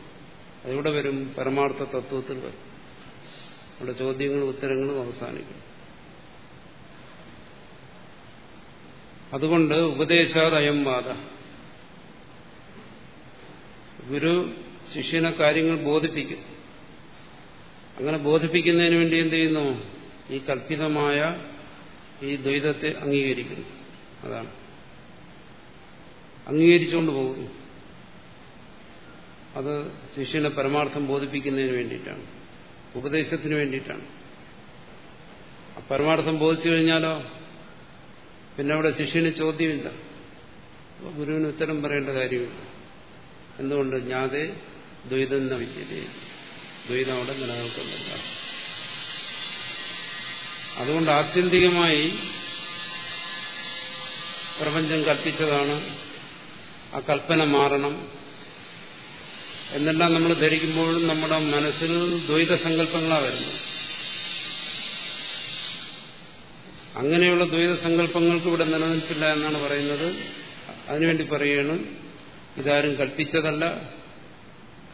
അതിവിടെ വരും പരമാർത്ഥ തത്വത്തിൽ വരും. അവിടെ ചോദ്യങ്ങളും ഉത്തരങ്ങളും അവസാനിക്കും. അതുകൊണ്ട് ഉപദേശാദയം വാദ. ഗുരു ശിഷ്യനെ കാര്യങ്ങൾ ബോധിപ്പിക്കും. അങ്ങനെ ബോധിപ്പിക്കുന്നതിന് വേണ്ടി എന്ത് ചെയ്യുന്നു? ഈ കൽപ്പിതമായ ഈ ദ്വൈതത്തെ അംഗീകരിക്കുന്നു. അതാണ്. അംഗീകരിച്ചുകൊണ്ട് പോകുന്നു. അത് ശിഷ്യനെ പരമാർത്ഥം ബോധിപ്പിക്കുന്നതിന് വേണ്ടിയിട്ടാണ്. ഉപദേശത്തിന് വേണ്ടിയിട്ടാണ്. പരമാർത്ഥം ബോധിച്ചു കഴിഞ്ഞാലോ? പിന്നെ അവിടെ ശിഷ്യന് ചോദ്യമില്ല. ഗുരുവിന് ഉത്തരം പറയേണ്ട കാര്യമില്ല. എന്തുകൊണ്ട്? ജ്ഞാതെ ദ്വൈതം എന്ന വിദ്യതേ ദ്വൈതം അവിടെ നിലനിൽക്കുന്നില്ല അതുകൊണ്ട് ആത്യന്തികമായി പ്രപഞ്ചം കൽപ്പിച്ചതാണ്. ആ കൽപ്പന മാറണം. എന്നെല്ലാം നമ്മൾ ധരിക്കുമ്പോഴും നമ്മുടെ മനസ്സിൽ ദ്വൈത സങ്കല്പങ്ങളാണ് വരുന്നത്. അങ്ങനെയുള്ള ദ്വൈത സങ്കല്പങ്ങൾക്ക് ഇവിടെ നിലനിൽപ്പില്ല എന്നാണ് പറയുന്നത്. അതിനുവേണ്ടി പറയുകയാണ് ഇതാരും കൽപ്പിച്ചതല്ല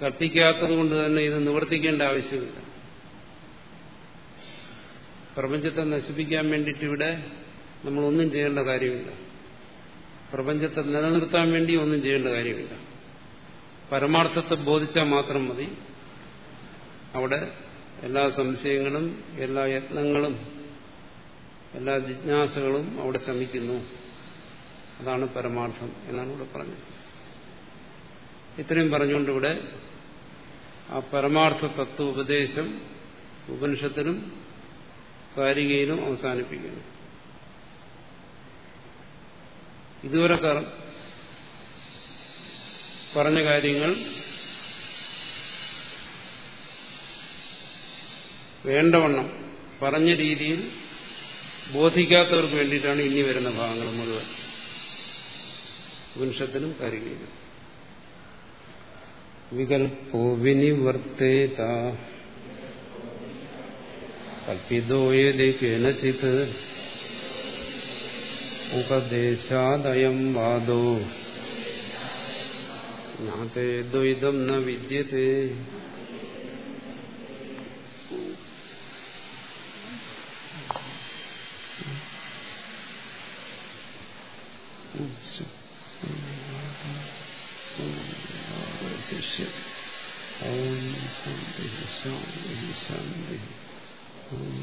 കൽപ്പിക്കാത്തത് കൊണ്ട് തന്നെ ഇത് നിവർത്തിക്കേണ്ട ആവശ്യമില്ല. പ്രപഞ്ചത്തെ നശിപ്പിക്കാൻ വേണ്ടിയിട്ട് ഇവിടെ നമ്മളൊന്നും ചെയ്യേണ്ട കാര്യമില്ല. പ്രപഞ്ചത്തെ നിലനിർത്താൻ വേണ്ടി ഒന്നും ചെയ്യേണ്ട കാര്യമില്ല. പരമാർത്ഥത്തെ ബോധിച്ചാൽ മാത്രം മതി. അവിടെ എല്ലാ സംശയങ്ങളും എല്ലാ യത്നങ്ങളും എല്ലാ ജിജ്ഞാസകളും അവിടെ ശമിക്കുന്നു. അതാണ് പരമാർത്ഥം എന്നാണ് ഇവിടെ പറഞ്ഞത്. ഇത്രയും പറഞ്ഞുകൊണ്ട് ഇവിടെ ആ പരമാർത്ഥ തത്വ ഉപദേശം ഉപനിഷത്തിലും കാരികയിലും അവസാനിപ്പിക്കുന്നു. ഇതുവരെ പറഞ്ഞ കാര്യങ്ങൾ വേണ്ടവണ്ണം പറഞ്ഞ രീതിയിൽ ബോധിക്കാത്തവർക്ക് വേണ്ടിയിട്ടാണ് ഇനി വരുന്ന ഭാഗങ്ങൾ മുഴുവൻ. ഉപനിഷത്തിനും കാര്യങ്ങളും വികൽപ്പോ വിനിവർത്തേത കൽപ്പിതോ യതി കേനചിത് ഉപദേശാദയം വാദോ ജ്ഞാതേ ദ്വൈതം ന വിദ്യത്തെ ഓം ശാന്തി ശാന്തി ശാന്തി ഓം